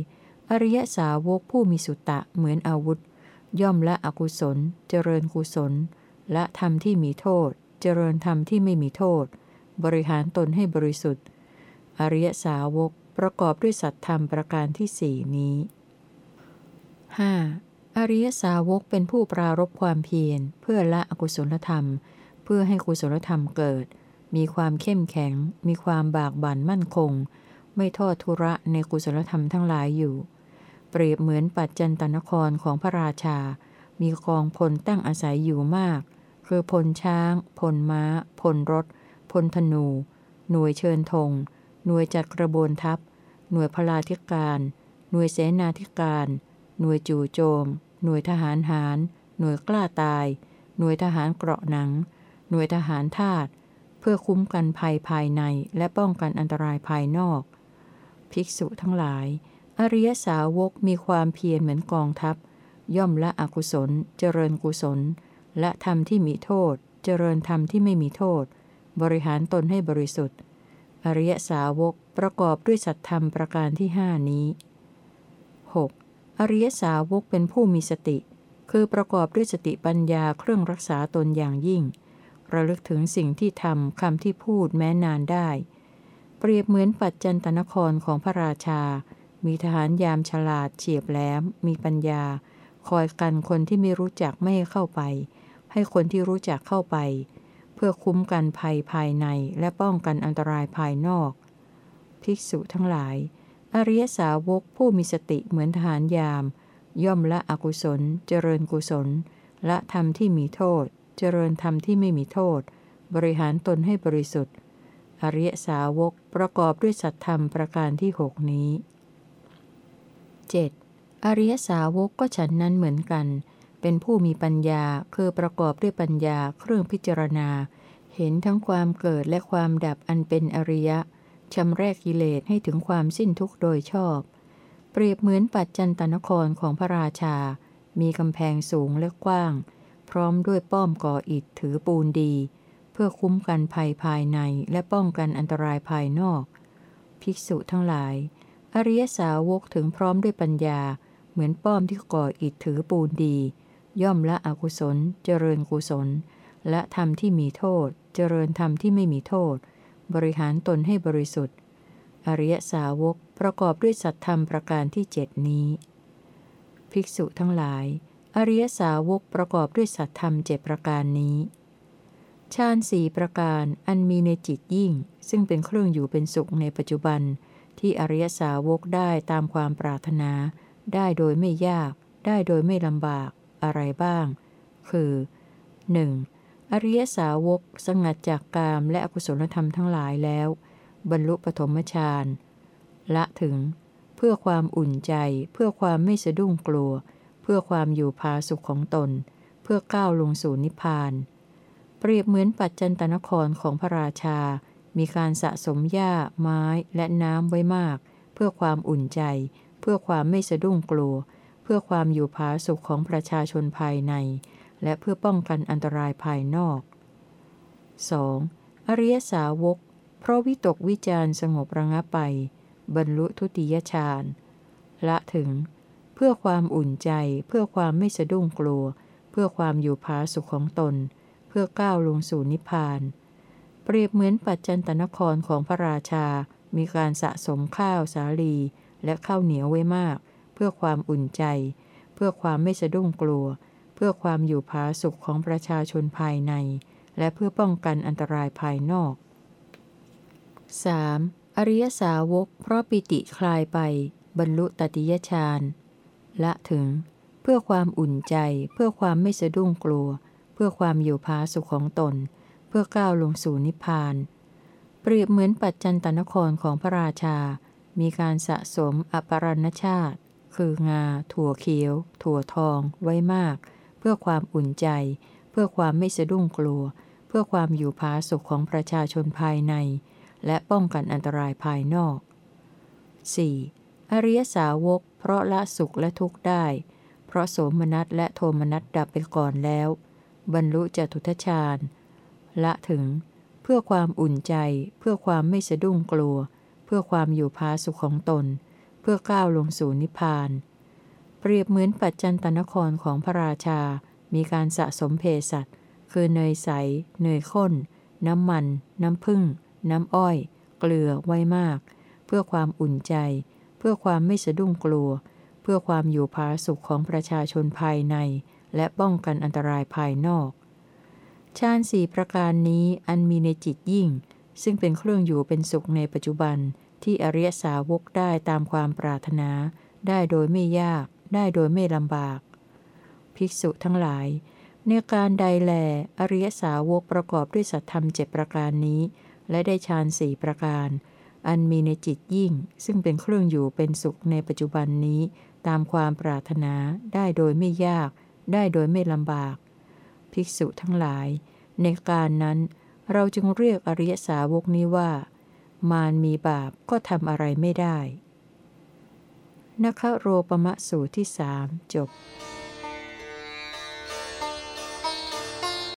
Speaker 1: อริยสาวกผู้มีสุตะเหมือนอาวุธ ย่อมละอกุศล เจริญกุศล ละธรรมที่มีโทษ เจริญธรรมที่ไม่มีโทษ บริหารตนให้บริสุทธิ์ อริยสาวกประกอบด้วยสัตธรรมประการที่สี่นี้ 5. อริยสาวกเป็นผู้ปรารบความเพียร เพื่อละอกุศลธรรม เพื่อให้กุศลธรรมเกิด มีความเข้มแข็ง มีความบากบั่นมั่นคง ไม่ทอดทุระในกุศลธรรมทั้งหลายอยู่ เปรียบเหมือนปัจจันตนครของพระราชา มีกองพลตั้งอาศัยอยู่มาก คือพลช้าง พลม้า พลรถ พลธนู หน่วยเชิญธง หน่วยจัดกระบวนทัพ หน่วยพลาธิการ หน่วยเสนาธิการ หน่วยจู่โจม หน่วยทหารหาร หน่วยกล้าตาย หน่วยทหารเกราะหนัง หน่วยทหารทาต เพื่อคุ้มกันภัยภายในและป้องกันอันตรายภายนอก ภิกษุทั้งหลาย อริยสาวกมีความเพียรเหมือนกองทัพ ย่อมละอกุศล เจริญกุศล และธรรมที่มีโทษ เจริญธรรมที่ไม่มีโทษ บริหารตนให้บริสุทธิ์ อริยสาวกประกอบด้วยสัตธรรมประการที่ห้านี้ 6. อริยสาวกเป็นผู้มีสติ คือประกอบด้วยสติปัญญาเครื่องรักษาตนอย่างยิ่ง ระลึกถึงสิ่งที่ทำคำที่พูดแม้นานได้ เปรียบเหมือนปัจจันตนครของพระราชา มีทหารยามฉลาดเฉียบแหลม มีปัญญา คอยกันคนที่ไม่รู้จักไม่ให้เข้าไป ให้คนที่รู้จักเข้าไป เพื่อคุ้มกันภัยภายในและป้องกันอันตรายภายนอก ภิกษุทั้งหลาย อริยสาวกผู้มีสติเหมือนทหารยาม ย่อมละอกุศล เจริญกุศลละธรรมที่มีโทษ เจริญธรรมที่ไม่มีโทษ บริหารตนให้บริสุทธิ์ อริยสาวกประกอบด้วยสัตธรรมประการที่หกนี้ 7. อริยสาวกก็ฉันนั้นเหมือนกัน เป็นผู้มีปัญญาคือประกอบด้วยปัญญาเครื่องพิจารณา เห็นทั้งความเกิดและความดับอันเป็นอริยะชำแรกกิเลสให้ถึงความสิ้นทุกข์โดยชอบ เปรียบเหมือนปัจจันตนครของพระราชา มีกำแพงสูงและกว้าง พร้อมด้วยป้อมก่ออิฐถือปูนดีพึพื่อคุ้มกันภัยภายในและป้องกันอันตรายภายนอก ภิกษุทั้งหลาย อริยสาวกถึงพร้อมด้วยปัญญา เหมือนป้อมที่ก่ออิฐถือปูนดี ย่อมละอกุศล เจริญกุศล และธรรมที่มีโทษ เจริญธรรมที่ไม่มีโทษ บริหารตนให้บริสุทธิ์ อริยสาวกประกอบด้วยสัตธรรมประการที่เจ็ดนี้ ภิกษุทั้งหลาย อริยสาวกประกอบด้วยสัตธรรมเจ็ดประการนี้ฌานสี่ประการอันมีในจิตยิ่ง ซึ่งเป็นเครื่องอยู่เป็นสุขในปัจจุบัน ที่อริยสาวกได้ตามความปรารถนา ได้โดยไม่ยาก ได้โดยไม่ลำบากอะไรบ้าง คือ 1. อริยสาวกสงัดจากกามและอกุศลธรรมทั้งหลายแล้ว บรรลุปฐมฌานละถึง เพื่อความอุ่นใจเพื่อความไม่สะดุ้งกลัว พื่อความอยู่พาสุขของตน เพื่อก้าวลงสู่นิพพาน เปรียบเหมือนปัจจันตนครของพระราชา มีการสะสมหญ้า ไม้และน้ำไว้มาก เพื่อความอุ่นใจ เพื่อความไม่สะดุ้งกลัว เพื่อความอยู่ผาสุขของประชาชนภายใน และเพื่อป้องกันอันตรายภายนอก 2. อริยสาวก เพราะวิตกวิจารสงบระงับไป บรรลุทุติยฌานละถึง พื่อความอุ่นใจ เพื่อความไม่สะดุ้งกลัว เพื่อความอยู่ผาสุขของตน เพื่อก้าวลงสู่นิพพาน เปรียบเหมือนปัจจันตนครของพระราชา มีการสะสมข้าวสาลี และข้าวเหนียวไว้มาก เพื่อความอุ่นใจ เพื่อความไม่สะดุ้งกลัว เพื่อความอยู่ผาสุขของประชาชนภายใน และเพื่อป้องกันอันตรายภายนอก 3. อริยสาวกเพราะปิติคลายไป บรรลุตติยฌาน ละถึง เพื่อความอุ่นใจ เพื่อความไม่สะดุ้งกลัว เพื่อความอยู่ผาสุขของตน เพื่อก้าวลงสู่นิพพาน เปรียบเหมือนปัจจันตนครของพระราชา มีการสะสมอปรณชาติ คืองา ถั่วเขียว ถั่วทอง ไว้มาก เพื่อความอุ่นใจ เพื่อความไม่สะดุ้งกลัว เพื่อความอยู่ผาสุขของประชาชนภายใน และป้องกันอันตรายภายนอก 4. อริยสาวก เพราะละสุขและทุกข์ได้ เพราะโสมนัสและโทมนัสดับไปก่อนแล้ว บรรลุจตุทชาญละถึง เพื่อความอุ่นใจ เพื่อความไม่สะดุ้งกลัว เพื่อความอยู่พาสุขของตน เพื่อก้าวลงสู่นิพพาน เปรียบเหมือนปัจจันตนครของพระราชา มีการสะสมเพสัตคือเนยใส เนยข้น น้ำมัน น้ำผึ้ง น้ำอ้อย เกลือไว้มาก เพื่อความอุ่นใจ เพื่อความไม่สะดุ้งกลัว เพื่อความอยู่พาสุขของประชาชนภายใน และป้องกันอันตรายภายนอกฌานสี่ประการนี้อันมีในจิตยิ่ง ซึ่งเป็นเครื่องอยู่เป็นสุขในปัจจุบันที่อริยสาวกได้ตามความปรารถนา ได้โดยไม่ยาก ได้โดยไม่ลำบาก ภิกษุทั้งหลาย ในการใดแล อริยสาวกประกอบด้วยสัตธรรมเจ็ประการนี้ และได้ฌานสี่ประการ อันมีในจิตยิ่ง ซึ่งเป็นเครื่องอยู่เป็นสุขในปัจจุบันนี้ ตามความปรารถนาได้โดยไม่ยาก ได้โดยไม่ลำบาก ภิกษุทั้งหลาย ในการนั้น เราจึงเรียกอริยสาวกนี้ว่า มารมีบาปก็ทำอะไรไม่ได้นคโรปมะสูตรที่สามจบ